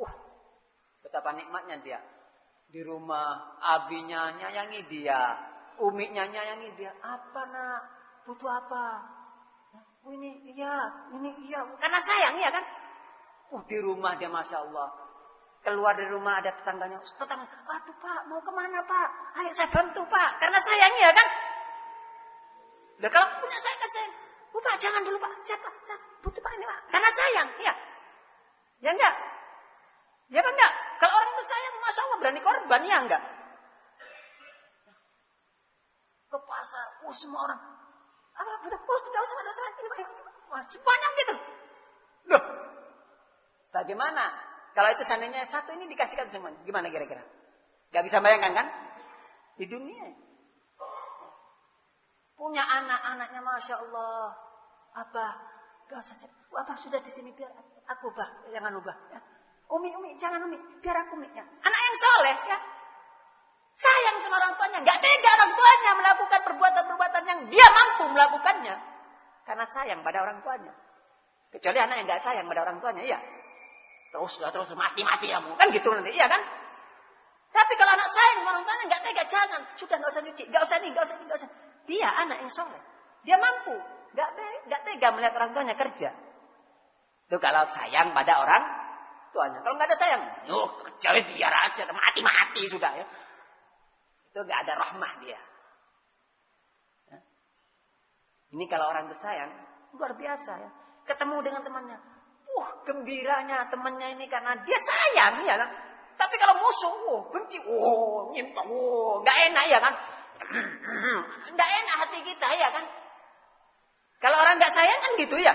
Uh, betapa nikmatnya dia. Di rumah abinya nyayangi dia, umiknya nyayangi dia. Apa nak? Butuh apa? Oh, ini iya, ini iya. Karena sayang ya kan? Uh, di rumah dia masya Allah. Keluar dari rumah ada tetangganya. Tetangga, aduh pak, mau ke mana pak? Ayo saya bantu pak. Karena sayang ya kan? Udah kalau punya saya kan. Oh Pak, jangan dulu Pak. Siapa? Saya butuh Pak ini Pak. Karena sayang. Ya. Ya enggak? Ya kan enggak? Kalau orang itu sayang, Masya Allah berani korban. Ya enggak? Ke pasar. Oh semua orang. Apa? Betul. Oh, tidak usah, usah. Ini Pak. Wah, sebanyak gitu. Loh. Bagaimana? Kalau itu seandainya satu ini dikasihkan semua. Gimana kira-kira? Gak bisa bayangkan kan? Di dunia. Punya anak-anaknya Masya Allah. Apa? Gak usah. Apa sudah di sini biar aku bah. Jangan ubah. Ya. Umi, Umi, jangan Umi. Biar aku Umi. Ya. Anak yang soleh ya. Sayang sama orang tuanya. Gak tega orang tuanya melakukan perbuatan-perbuatan yang dia mampu melakukannya. Karena sayang pada orang tuanya. Kecuali anak yang gak sayang pada orang tuanya. Iya. Terus, terus mati-mati kamu. Kan gitu nanti. Iya kan? Tapi kalau anak sayang sama orang tuanya gak tega. Jangan. Sudah gak usah nyuci. Gak usah nih. Gak usah nih. Gak usah. Dia anak yang soleh. Dia mampu. Gak, gak tega melihat orang tuanya kerja. Itu kalau sayang pada orang tuanya. Kalau nggak ada sayang, yuk kerja biar aja, mati-mati sudah ya. Itu nggak ada rahmah dia. Ini kalau orang tersayang, luar biasa ya. Ketemu dengan temannya. Wah, gembiranya temannya ini karena dia sayang ya kan. Tapi kalau musuh, wah, benci, wah, nyimpang, wah, nggak enak ya kan. Tidak enak hati kita ya kan. Kalau orang tidak sayang kan gitu ya.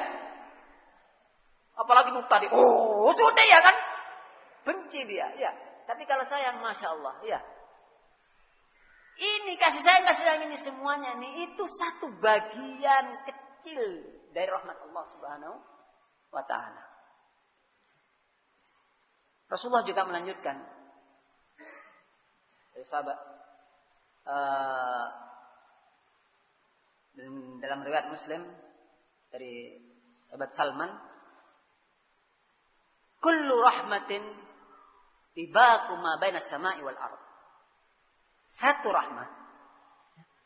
Apalagi tadi, oh sudah ya kan. Benci dia, ya. Tapi kalau sayang, masya Allah, ya. Ini kasih sayang, kasih sayang ini semuanya nih itu satu bagian kecil dari rahmat Allah Subhanahu wa taala. Rasulullah juga melanjutkan dari sahabat uh, dalam riwayat Muslim dari sahabat Salman kullu rahmatin tibaku ma baina samai wal ard. Satu rahmat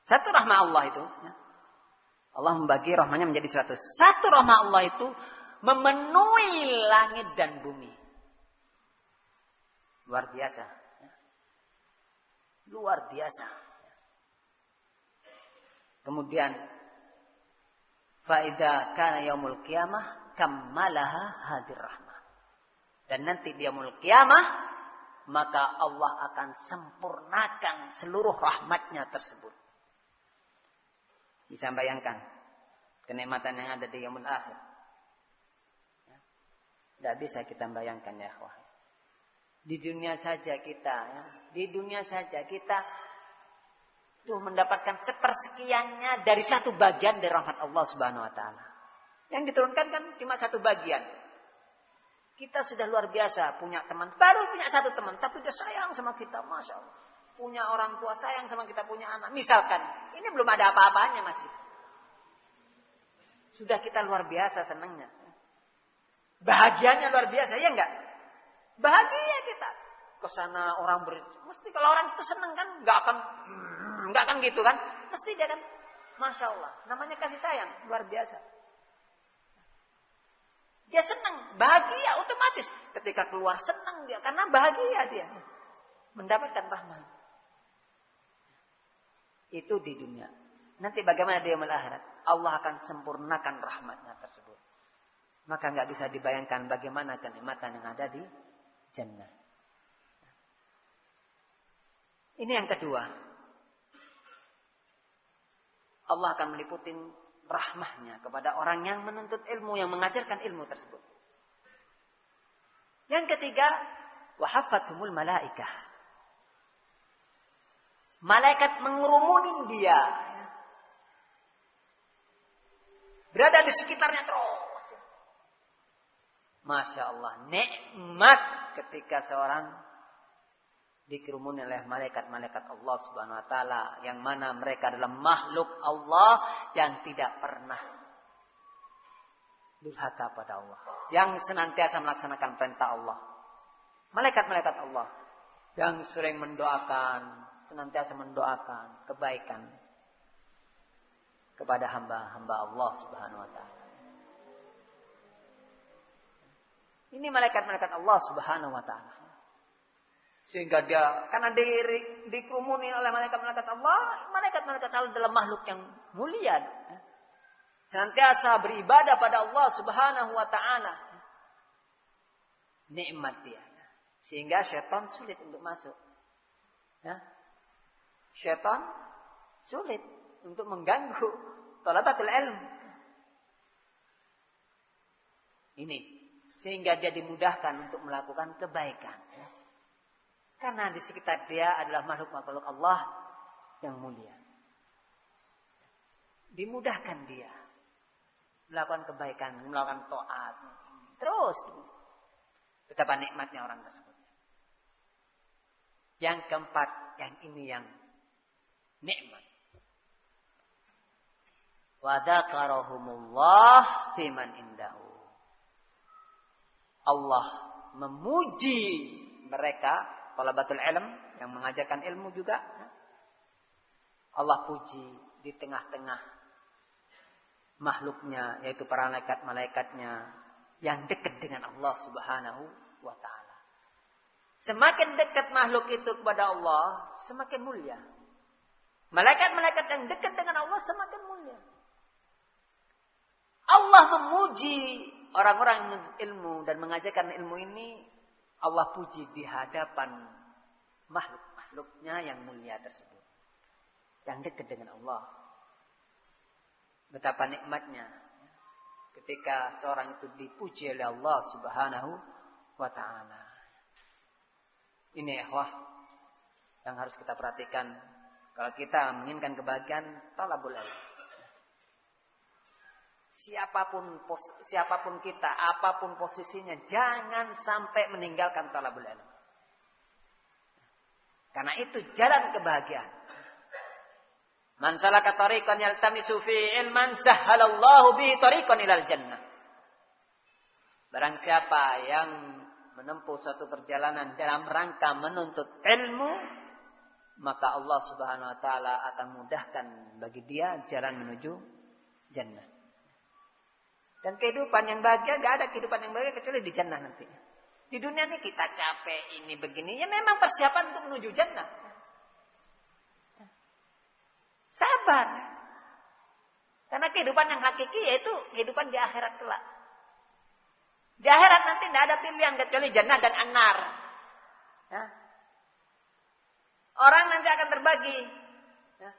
satu rahmat Allah itu ya. Allah membagi rahmatnya menjadi seratus. Satu rahmat Allah itu memenuhi langit dan bumi. Luar biasa ya. luar biasa kemudian faida kana yaumul qiyamah kammalaha hadir rahmah dan nanti di yaumul qiyamah, maka Allah akan sempurnakan seluruh rahmatnya tersebut. Bisa bayangkan kenikmatan yang ada di yaumul akhir. Tidak bisa kita bayangkan ya akhwah. Di dunia saja kita, ya. di dunia saja kita tuh mendapatkan sepersekiannya dari satu bagian dari rahmat Allah Subhanahu Wa Taala. Yang diturunkan kan cuma satu bagian. Kita sudah luar biasa punya teman. Baru punya satu teman. Tapi dia sayang sama kita. Masya Allah. Punya orang tua sayang sama kita. Punya anak. Misalkan. Ini belum ada apa-apanya masih. Sudah kita luar biasa senangnya. Bahagianya luar biasa. Ya enggak? Bahagia kita. Ke sana orang ber... Mesti kalau orang itu senang kan. Enggak akan... Enggak akan gitu kan. Mesti dia kan. Masya Allah. Namanya kasih sayang. Luar biasa. Dia senang, bahagia otomatis. Ketika keluar senang dia karena bahagia dia mendapatkan rahmat. Itu di dunia. Nanti bagaimana dia akhirat? Allah akan sempurnakan rahmatnya tersebut. Maka nggak bisa dibayangkan bagaimana kenikmatan yang ada di jannah. Ini yang kedua. Allah akan meliputin rahmahnya kepada orang yang menuntut ilmu, yang mengajarkan ilmu tersebut. Yang ketiga, wahafatumul malaikah. Malaikat mengerumunin dia. Berada di sekitarnya terus. Masya Allah. Nikmat ketika seorang dikerumuni oleh malaikat-malaikat Allah Subhanahu wa taala yang mana mereka adalah makhluk Allah yang tidak pernah durhaka pada Allah, yang senantiasa melaksanakan perintah Allah. Malaikat-malaikat Allah yang sering mendoakan, senantiasa mendoakan kebaikan kepada hamba-hamba Allah Subhanahu wa taala. Ini malaikat-malaikat Allah Subhanahu wa taala. Sehingga dia karena di, dikerumuni oleh malaikat-malaikat Allah, malaikat-malaikat Allah adalah makhluk yang mulia. Senantiasa beribadah pada Allah Subhanahu wa taala. Nikmat dia. Sehingga setan sulit untuk masuk. Ya. Setan sulit untuk mengganggu talabatul ilm. Ini sehingga dia dimudahkan untuk melakukan kebaikan. Ya. Karena di sekitar dia adalah makhluk-makhluk Allah yang mulia. Dimudahkan dia melakukan kebaikan, melakukan taat. Terus betapa nikmatnya orang tersebut. Yang keempat, yang ini yang nikmat. Wadakarahumullah fiman indahu. Allah memuji mereka talabatul ilm yang mengajarkan ilmu juga. Allah puji di tengah-tengah makhluknya yaitu para malaikat-malaikatnya yang dekat dengan Allah Subhanahu wa taala. Semakin dekat makhluk itu kepada Allah, semakin mulia. Malaikat-malaikat yang dekat dengan Allah semakin mulia. Allah memuji orang-orang yang ilmu dan mengajarkan ilmu ini Allah puji di hadapan makhluk-makhluknya yang mulia tersebut. Yang dekat dengan Allah. Betapa nikmatnya ketika seorang itu dipuji oleh Allah Subhanahu wa taala. Ini ikhwah yang harus kita perhatikan kalau kita menginginkan kebahagiaan talabul ilm siapa pun pos, siapa pun kita, apa pun posisinya, jangan sampai meninggalkan talabul ilm. Karena itu jalan kebahagiaan. Man salaka tariqan yaltamisu fi ilman sahhalallahu bihi tariqan ilal jannah. Barang siapa yang menempuh suatu perjalanan dalam rangka menuntut ilmu, maka Allah Subhanahu wa taala akan mudahkan bagi dia jalan menuju jannah. Dan kehidupan yang bahagia gak ada kehidupan yang bahagia kecuali di jannah nanti. Di dunia ini kita capek ini begini, ya memang persiapan untuk menuju jannah. Sabar. Karena kehidupan yang hakiki yaitu kehidupan di akhirat kelak. Di akhirat nanti tidak ada pilihan kecuali jannah dan anar. Ya. Orang nanti akan terbagi. Ya.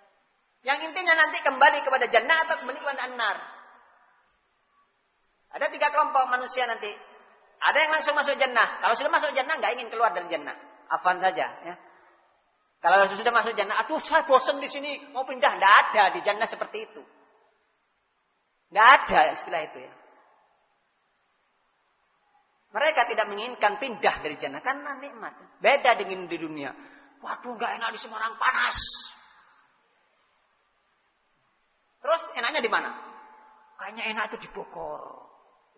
Yang intinya nanti kembali kepada jannah atau kembali kepada anar. Ada tiga kelompok manusia nanti. Ada yang langsung masuk jannah. Kalau sudah masuk jannah nggak ingin keluar dari jannah. Afan saja. Ya. Kalau sudah masuk jannah, aduh saya bosan di sini, mau pindah. Tidak ada di jannah seperti itu. Tidak ada istilah itu ya. Mereka tidak menginginkan pindah dari jannah karena nikmat. Beda dengan di dunia. Waduh, nggak enak di Semarang panas. Terus enaknya di mana? Kayaknya enak itu di Bogor.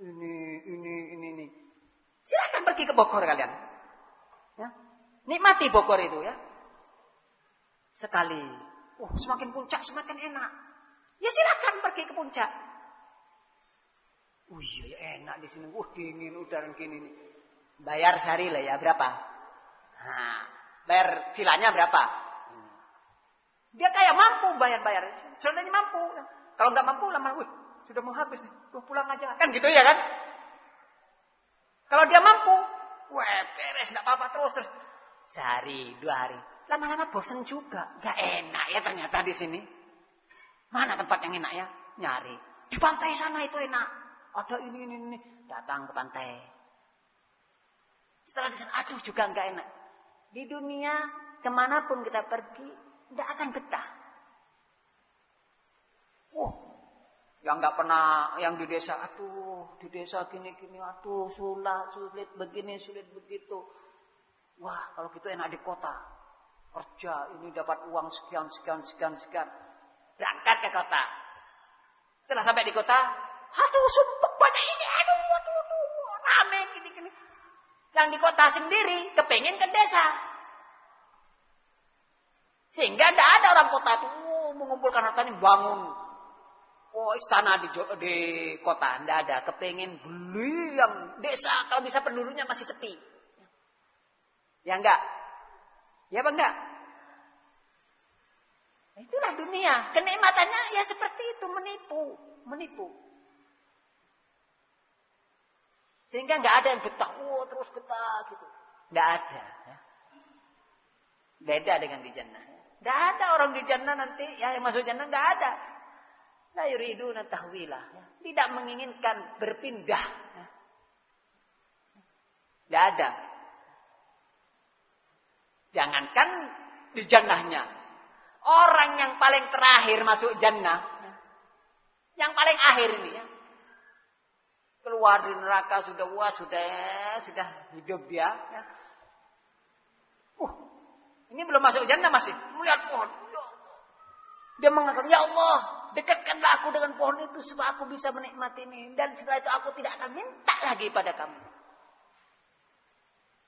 Ini, ini, ini, ini. Silahkan pergi ke Bogor kalian. Ya. Nikmati Bogor itu ya sekali. Oh, semakin puncak semakin enak. Ya silakan pergi ke puncak. Wih, iya, ya enak di sini. Wah, dingin udara gini nih. Bayar sehari lah ya, berapa? Nah, bayar vilanya berapa? Dia kayak mampu bayar-bayar. Sebenarnya mampu. Kalau nggak mampu lama, wih, sudah mau habis nih. Wah, pulang aja. Kan gitu ya kan? Kalau dia mampu, wah, beres, nggak apa-apa terus terus. Sehari, dua hari. Lama-lama bosan juga. Gak enak ya ternyata di sini. Mana tempat yang enak ya? Nyari. Di pantai sana itu enak. Ada ini, ini, ini. Datang ke pantai. Setelah di sana, aduh juga nggak enak. Di dunia, ke mana pun kita pergi, tidak akan betah. Oh, yang nggak pernah, yang di desa, aduh, di desa gini-gini, aduh, sulit, sulit begini, sulit begitu. Wah, kalau gitu enak di kota. Kerja ini dapat uang sekian sekian sekian sekian. Berangkat ke kota. Setelah sampai di kota aduh sumpah banyak ini aduh aduh aduh rame gini gini yang di kota sendiri kepengen ke desa. Sehingga tidak ada orang kota itu mengumpulkan hartanya bangun oh istana di di kota tidak ada kepengen beli yang desa kalau bisa penduduknya masih sepi ya enggak Ya apa enggak? Nah, itulah dunia. Kenikmatannya ya seperti itu, menipu. Menipu. Sehingga enggak ada yang betah, oh terus betah gitu. Enggak ada. Ya. Beda dengan di jannah. Enggak ada orang di jannah nanti, ya yang masuk jannah enggak ada. La yuriduna tahwilah. Ya. Tidak menginginkan berpindah. Ya. Enggak ada. Jangankan di jannahnya. Orang yang paling terakhir masuk jannah. Yang paling akhir ini ya. Keluar dari neraka sudah wah sudah sudah hidup dia. Ya. Uh, ini belum masuk jannah masih. Melihat pohon. Ya dia mengatakan, Ya Allah, dekatkanlah aku dengan pohon itu supaya aku bisa menikmati ini. Dan setelah itu aku tidak akan minta lagi pada kamu.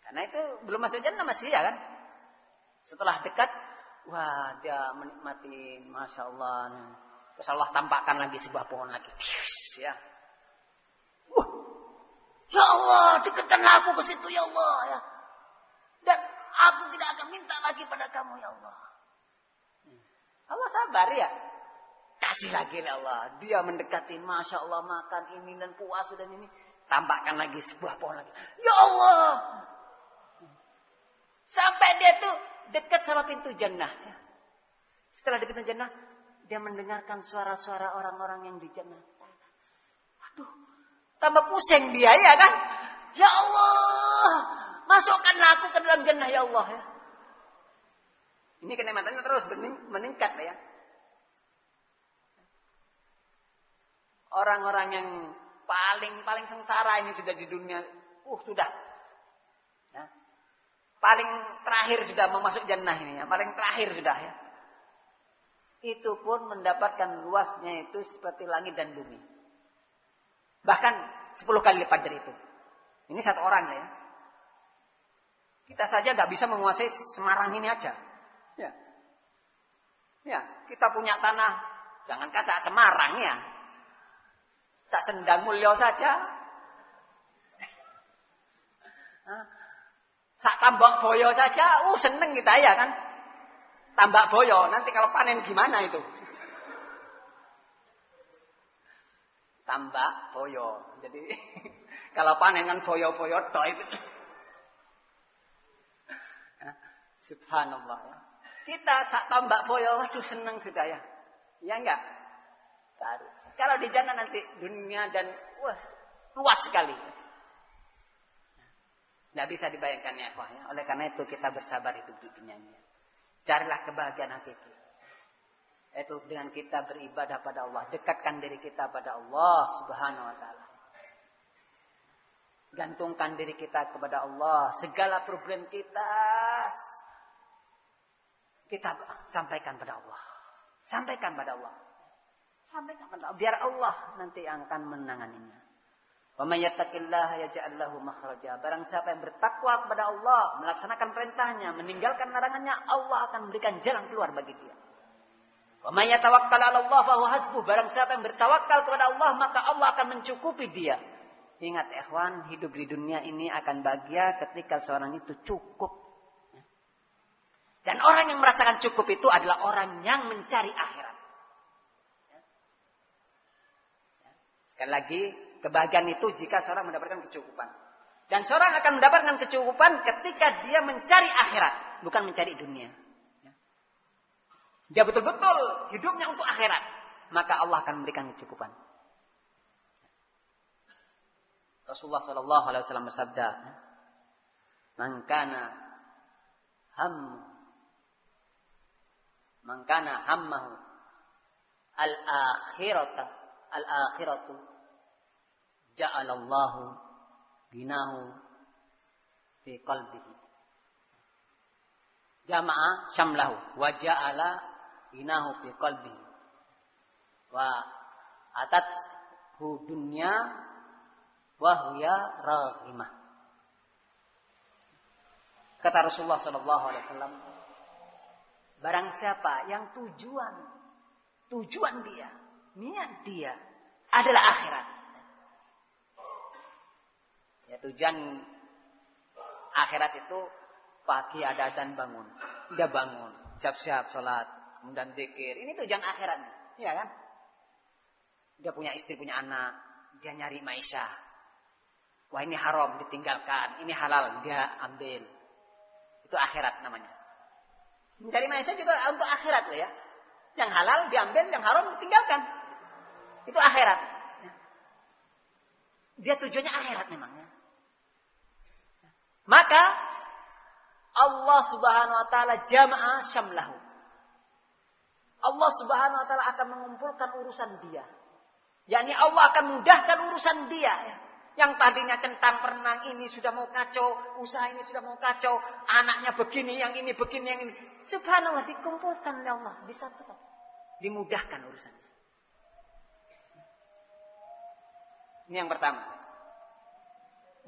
Karena itu belum masuk jannah masih ya kan. Setelah dekat, wah dia menikmati, masya Allah. Terus Allah tampakkan lagi sebuah pohon lagi, Tius, ya. Wah, ya Allah, dekatkanlah aku ke situ ya Allah, ya. Dan aku tidak akan minta lagi pada kamu ya Allah. Allah sabar ya. Kasih lagi ya Allah. Dia mendekati, masya Allah makan ini dan puas dan ini. Tampakkan lagi sebuah pohon lagi. Ya Allah. Sampai dia tuh dekat sama pintu jannah. Setelah dekat jannah, dia mendengarkan suara-suara orang-orang yang di jannah. Aduh, tambah pusing dia ya kan? Ya Allah, masukkanlah aku ke dalam jannah ya Allah ya. Ini kenikmatannya terus meningkat ya. Orang-orang yang paling paling sengsara ini sudah di dunia, uh sudah paling terakhir sudah mau masuk jannah ini ya, paling terakhir sudah ya. Itu pun mendapatkan luasnya itu seperti langit dan bumi. Bahkan 10 kali lipat dari itu. Ini satu orang ya. Kita saja nggak bisa menguasai Semarang ini aja. Ya. Ya, kita punya tanah, jangan kaca Semarang ya. Sak sendang mulio saja. Sak tambak boyo saja, uh seneng kita ya kan. Tambak boyo, nanti kalau panen gimana itu? Tambak boyo. Jadi kalau panen kan boyo-boyo itu. Subhanallah ya. Kita sak tambak boyo, waduh seneng sudah ya. Ya enggak? Baru. Kalau di jannah nanti dunia dan wah, luas sekali. Tidak bisa dibayangkan ya, ya. Oleh karena itu kita bersabar hidup di ini. Carilah kebahagiaan hakiki. Itu dengan kita beribadah pada Allah. Dekatkan diri kita pada Allah subhanahu wa ta'ala. Gantungkan diri kita kepada Allah. Segala problem kita. Kita sampaikan pada Allah. Sampaikan pada Allah. Sampaikan pada Allah. Biar Allah nanti akan menanganinya. Wa may yattaqillaha makhraja. Barang siapa yang bertakwa kepada Allah, melaksanakan perintahnya, meninggalkan larangannya, Allah akan memberikan jalan keluar bagi dia. Wa may yatawakkal 'ala Allah fa hasbuh. Barang siapa yang bertawakal kepada Allah, maka Allah akan mencukupi dia. Ingat ikhwan, hidup di dunia ini akan bahagia ketika seorang itu cukup. Dan orang yang merasakan cukup itu adalah orang yang mencari akhirat. Sekali lagi, Kebahagiaan itu jika seorang mendapatkan kecukupan. Dan seorang akan mendapatkan kecukupan ketika dia mencari akhirat, bukan mencari dunia. Ya. Dia betul-betul hidupnya untuk akhirat, maka Allah akan memberikan kecukupan. Rasulullah Shallallahu Alaihi Wasallam bersabda, "Mangkana ham, mangkana hammahu al akhirata al akhiratu ja'alallahu binahu fi qalbihi. Jama'a syamlahu wa ja'ala binahu fi qalbihi. Wa atat hu dunya wa huya raghimah. Kata Rasulullah sallallahu alaihi wasallam, barang siapa yang tujuan tujuan dia, niat dia adalah akhirat tujuan akhirat itu pagi ada dan bangun. Udah bangun, siap-siap sholat, kemudian zikir. Ini tujuan akhirat. Iya kan? Dia punya istri, punya anak. Dia nyari maisha. Wah ini haram, ditinggalkan. Ini halal, dia ambil. Itu akhirat namanya. Mencari maisha juga untuk akhirat loh ya. Yang halal diambil, yang haram ditinggalkan. Itu akhirat. Dia tujuannya akhirat memangnya. Maka Allah Subhanahu wa taala jama'a syamlahu. Allah Subhanahu wa taala akan mengumpulkan urusan dia. yakni Allah akan mudahkan urusan dia ya. Yang tadinya centang perenang ini sudah mau kacau, usaha ini sudah mau kacau, anaknya begini, yang ini begini, yang ini. Subhanallah dikumpulkan oleh Allah, bisa tetap dimudahkan urusannya. Ini yang pertama.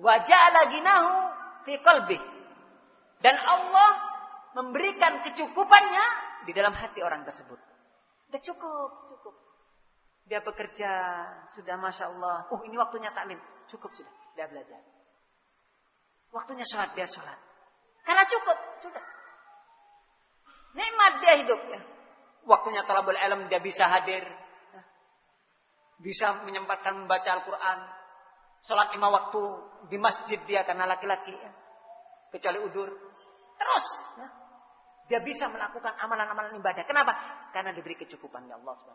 Wajah lagi nahu fi qalbi. Dan Allah memberikan kecukupannya di dalam hati orang tersebut. Sudah cukup, cukup. Dia bekerja, sudah Masya Allah. Oh ini waktunya taklim. Cukup sudah, dia belajar. Waktunya sholat, dia sholat. Karena cukup, sudah. Nikmat dia hidup. Ya. Waktunya talabul ilm dia bisa hadir. Bisa menyempatkan membaca Al-Quran. Sholat lima waktu di masjid dia karena laki-laki. Ya. Kecuali udur. Terus. Ya. Dia bisa melakukan amalan-amalan ibadah. Kenapa? Karena diberi kecukupan ya Allah SWT.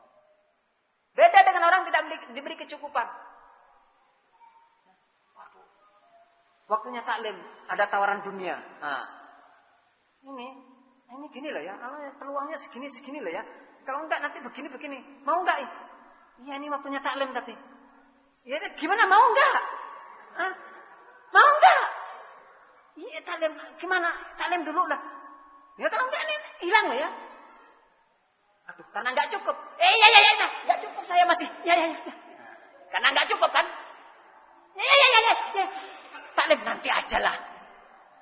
Beda dengan orang tidak diberi kecukupan. Waktunya taklim. Ada tawaran dunia. Nah. Ini. Ini gini loh ya. Kalau peluangnya segini-segini loh ya. Kalau enggak nanti begini-begini. Mau enggak? Iya ini waktunya taklim tapi. Ya gimana mau enggak? Hah? Enggak? Iya, taklim gimana? Taklim dulu lah. Ya kalau enggak ini hilang loh ya. Aduh, karena nggak cukup. Eh, ya, ya, ya, ya, nggak cukup saya masih. Ya, ya, ya. Karena nggak cukup kan? Ya, ya, ya, ya, ya. Taklim nanti aja lah.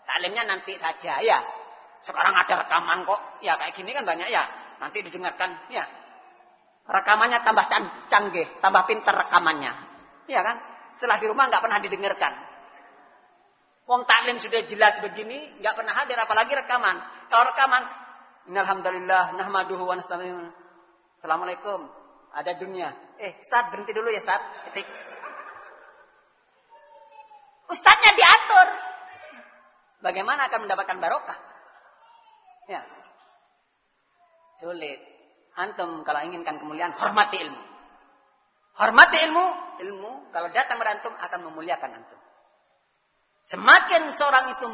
Taklimnya nanti saja ya. Sekarang ada rekaman kok. Ya kayak gini kan banyak ya. Nanti didengarkan ya. Rekamannya tambah can canggih, tambah pinter rekamannya. Iya kan? Setelah di rumah nggak pernah didengarkan. Wong taklim sudah jelas begini, nggak pernah hadir apalagi rekaman. Kalau rekaman, Alhamdulillah, nahmaduhu wa. Assalamualaikum. Ada dunia. Eh, start berhenti dulu ya, start. Ketik. Ustadznya diatur. Bagaimana akan mendapatkan barokah? Ya. Sulit. Antum kalau inginkan kemuliaan, hormati ilmu. Hormati ilmu, ilmu kalau datang berantum akan memuliakan antum. Semakin seorang itu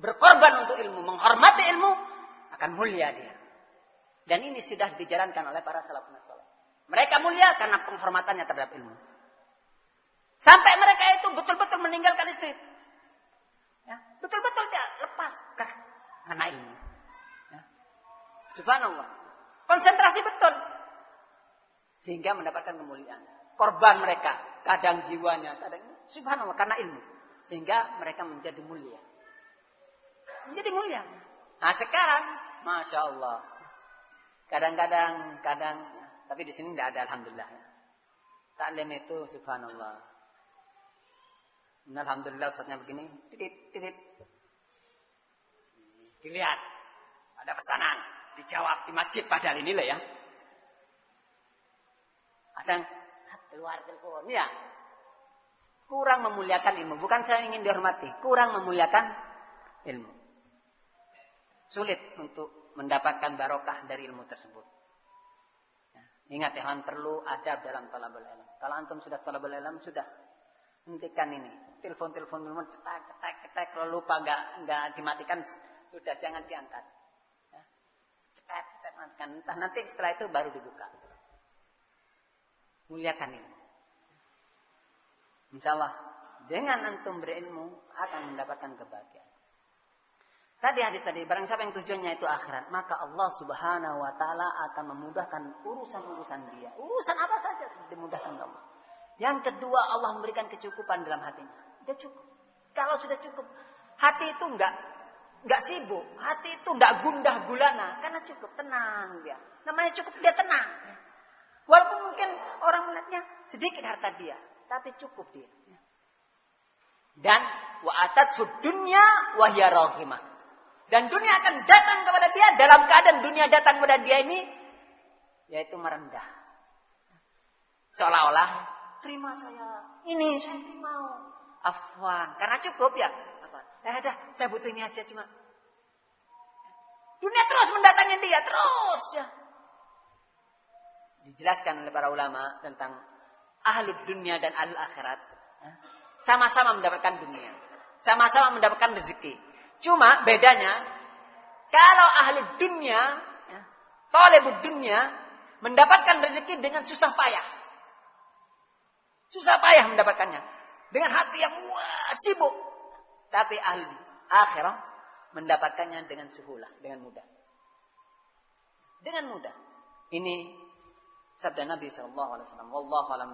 berkorban untuk ilmu, menghormati ilmu, akan mulia dia. Dan ini sudah dijalankan oleh para salafun saleh. Mereka mulia karena penghormatannya terhadap ilmu. Sampai mereka itu betul-betul meninggalkan istri. Ya, betul-betul dia lepas karena ilmu. Ya. Subhanallah. Konsentrasi betul. Sehingga mendapatkan kemuliaan. Korban mereka, kadang jiwanya, kadang subhanallah karena ilmu. Sehingga mereka menjadi mulia. Menjadi mulia. Nah sekarang, masya Allah. Kadang-kadang, kadang, tapi di sini tidak ada alhamdulillah. Taklim itu subhanallah. Alhamdulillah Ustaznya begini, titit, titit. Dilihat, ada pesanan, dijawab di masjid padahal ini lah ya. Ada yang keluar telepon, ya. Kurang memuliakan ilmu, bukan saya ingin dihormati, kurang memuliakan ilmu. Sulit untuk mendapatkan barokah dari ilmu tersebut. Ya. Ingat ya, perlu adab dalam talabul ilmu. Kalau antum sudah talabul ilmu, sudah hentikan ini. Telepon-telepon telepon cetak cetak cetak kalau lupa nggak nggak dimatikan sudah jangan diangkat. Ya. Cetak cetak matikan. Entah nanti setelah itu baru dibuka. Muliakan ini. Insya Allah dengan antum berilmu akan mendapatkan kebahagiaan. Tadi hadis tadi, barang siapa yang tujuannya itu akhirat, maka Allah Subhanahu wa taala akan memudahkan urusan-urusan dia. Urusan apa saja dimudahkan Allah. Yang kedua, Allah memberikan kecukupan dalam hatinya. Dia cukup. Kalau sudah cukup, hati itu enggak enggak sibuk, hati itu enggak gundah gulana karena cukup, tenang dia. Namanya cukup dia tenang. Walaupun mungkin orang melihatnya sedikit harta dia, tapi cukup dia. Dan wa atat dunya wahya Dan dunia akan datang kepada dia dalam keadaan dunia datang kepada dia ini yaitu merendah. Seolah-olah terima saya. Ini saya terima. Afwan, karena cukup ya. Afwan. Eh dah, saya butuh ini aja cuma. Dunia terus mendatangi dia, terus ya. Dijelaskan oleh para ulama tentang ahlul dunia dan ahlul akhirat. Sama-sama mendapatkan dunia. Sama-sama mendapatkan rezeki. Cuma bedanya, kalau ahlu dunia, ya, tolebud dunia, mendapatkan rezeki dengan susah payah. Susah payah mendapatkannya. Dengan hati yang wah, sibuk. Tapi ahli akhirat mendapatkannya dengan suhulah, dengan mudah. Dengan mudah. Ini sabda Nabi Shallallahu Alaihi Wasallam. Wallahu alam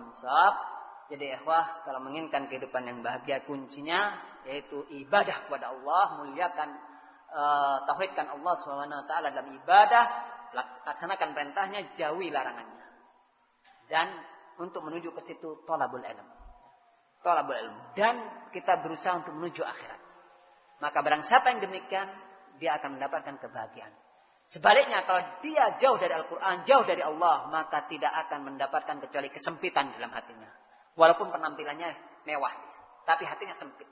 Jadi ikhwah kalau menginginkan kehidupan yang bahagia kuncinya yaitu ibadah kepada Allah, muliakan uh, tauhidkan Allah Subhanahu wa taala dalam ibadah, laksanakan perintahnya, jauhi larangannya. Dan untuk menuju ke situ tolabul ilm. Tolabul ilm dan kita berusaha untuk menuju akhirat. Maka barang siapa yang demikian, dia akan mendapatkan kebahagiaan. Sebaliknya kalau dia jauh dari Al-Quran, jauh dari Allah, maka tidak akan mendapatkan kecuali kesempitan dalam hatinya. Walaupun penampilannya mewah, tapi hatinya sempit.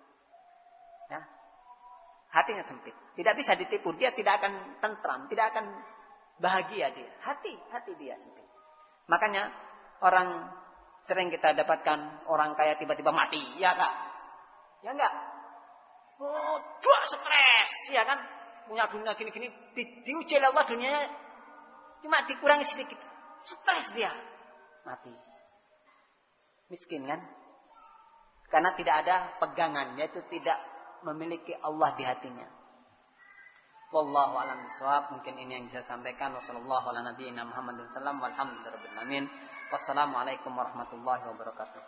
Ya. Hatinya sempit. Tidak bisa ditipu. Dia tidak akan tentram, tidak akan bahagia dia. Hati, hati dia sempit. Makanya orang sering kita dapatkan orang kaya tiba-tiba mati, ya kak? Ya enggak? Oh, dua stres, ya kan? Punya dunia gini-gini, di, diuji oleh Allah dunianya cuma dikurangi sedikit. Stres dia, mati miskin kan? Karena tidak ada pegangan, yaitu tidak memiliki Allah di hatinya. Wallahu a'lam bishawab. Mungkin ini yang bisa sampaikan. Wassallallahu ala nabiyyina Muhammadin sallam walhamdulillahirabbil alamin. Wassalamualaikum warahmatullahi wabarakatuh.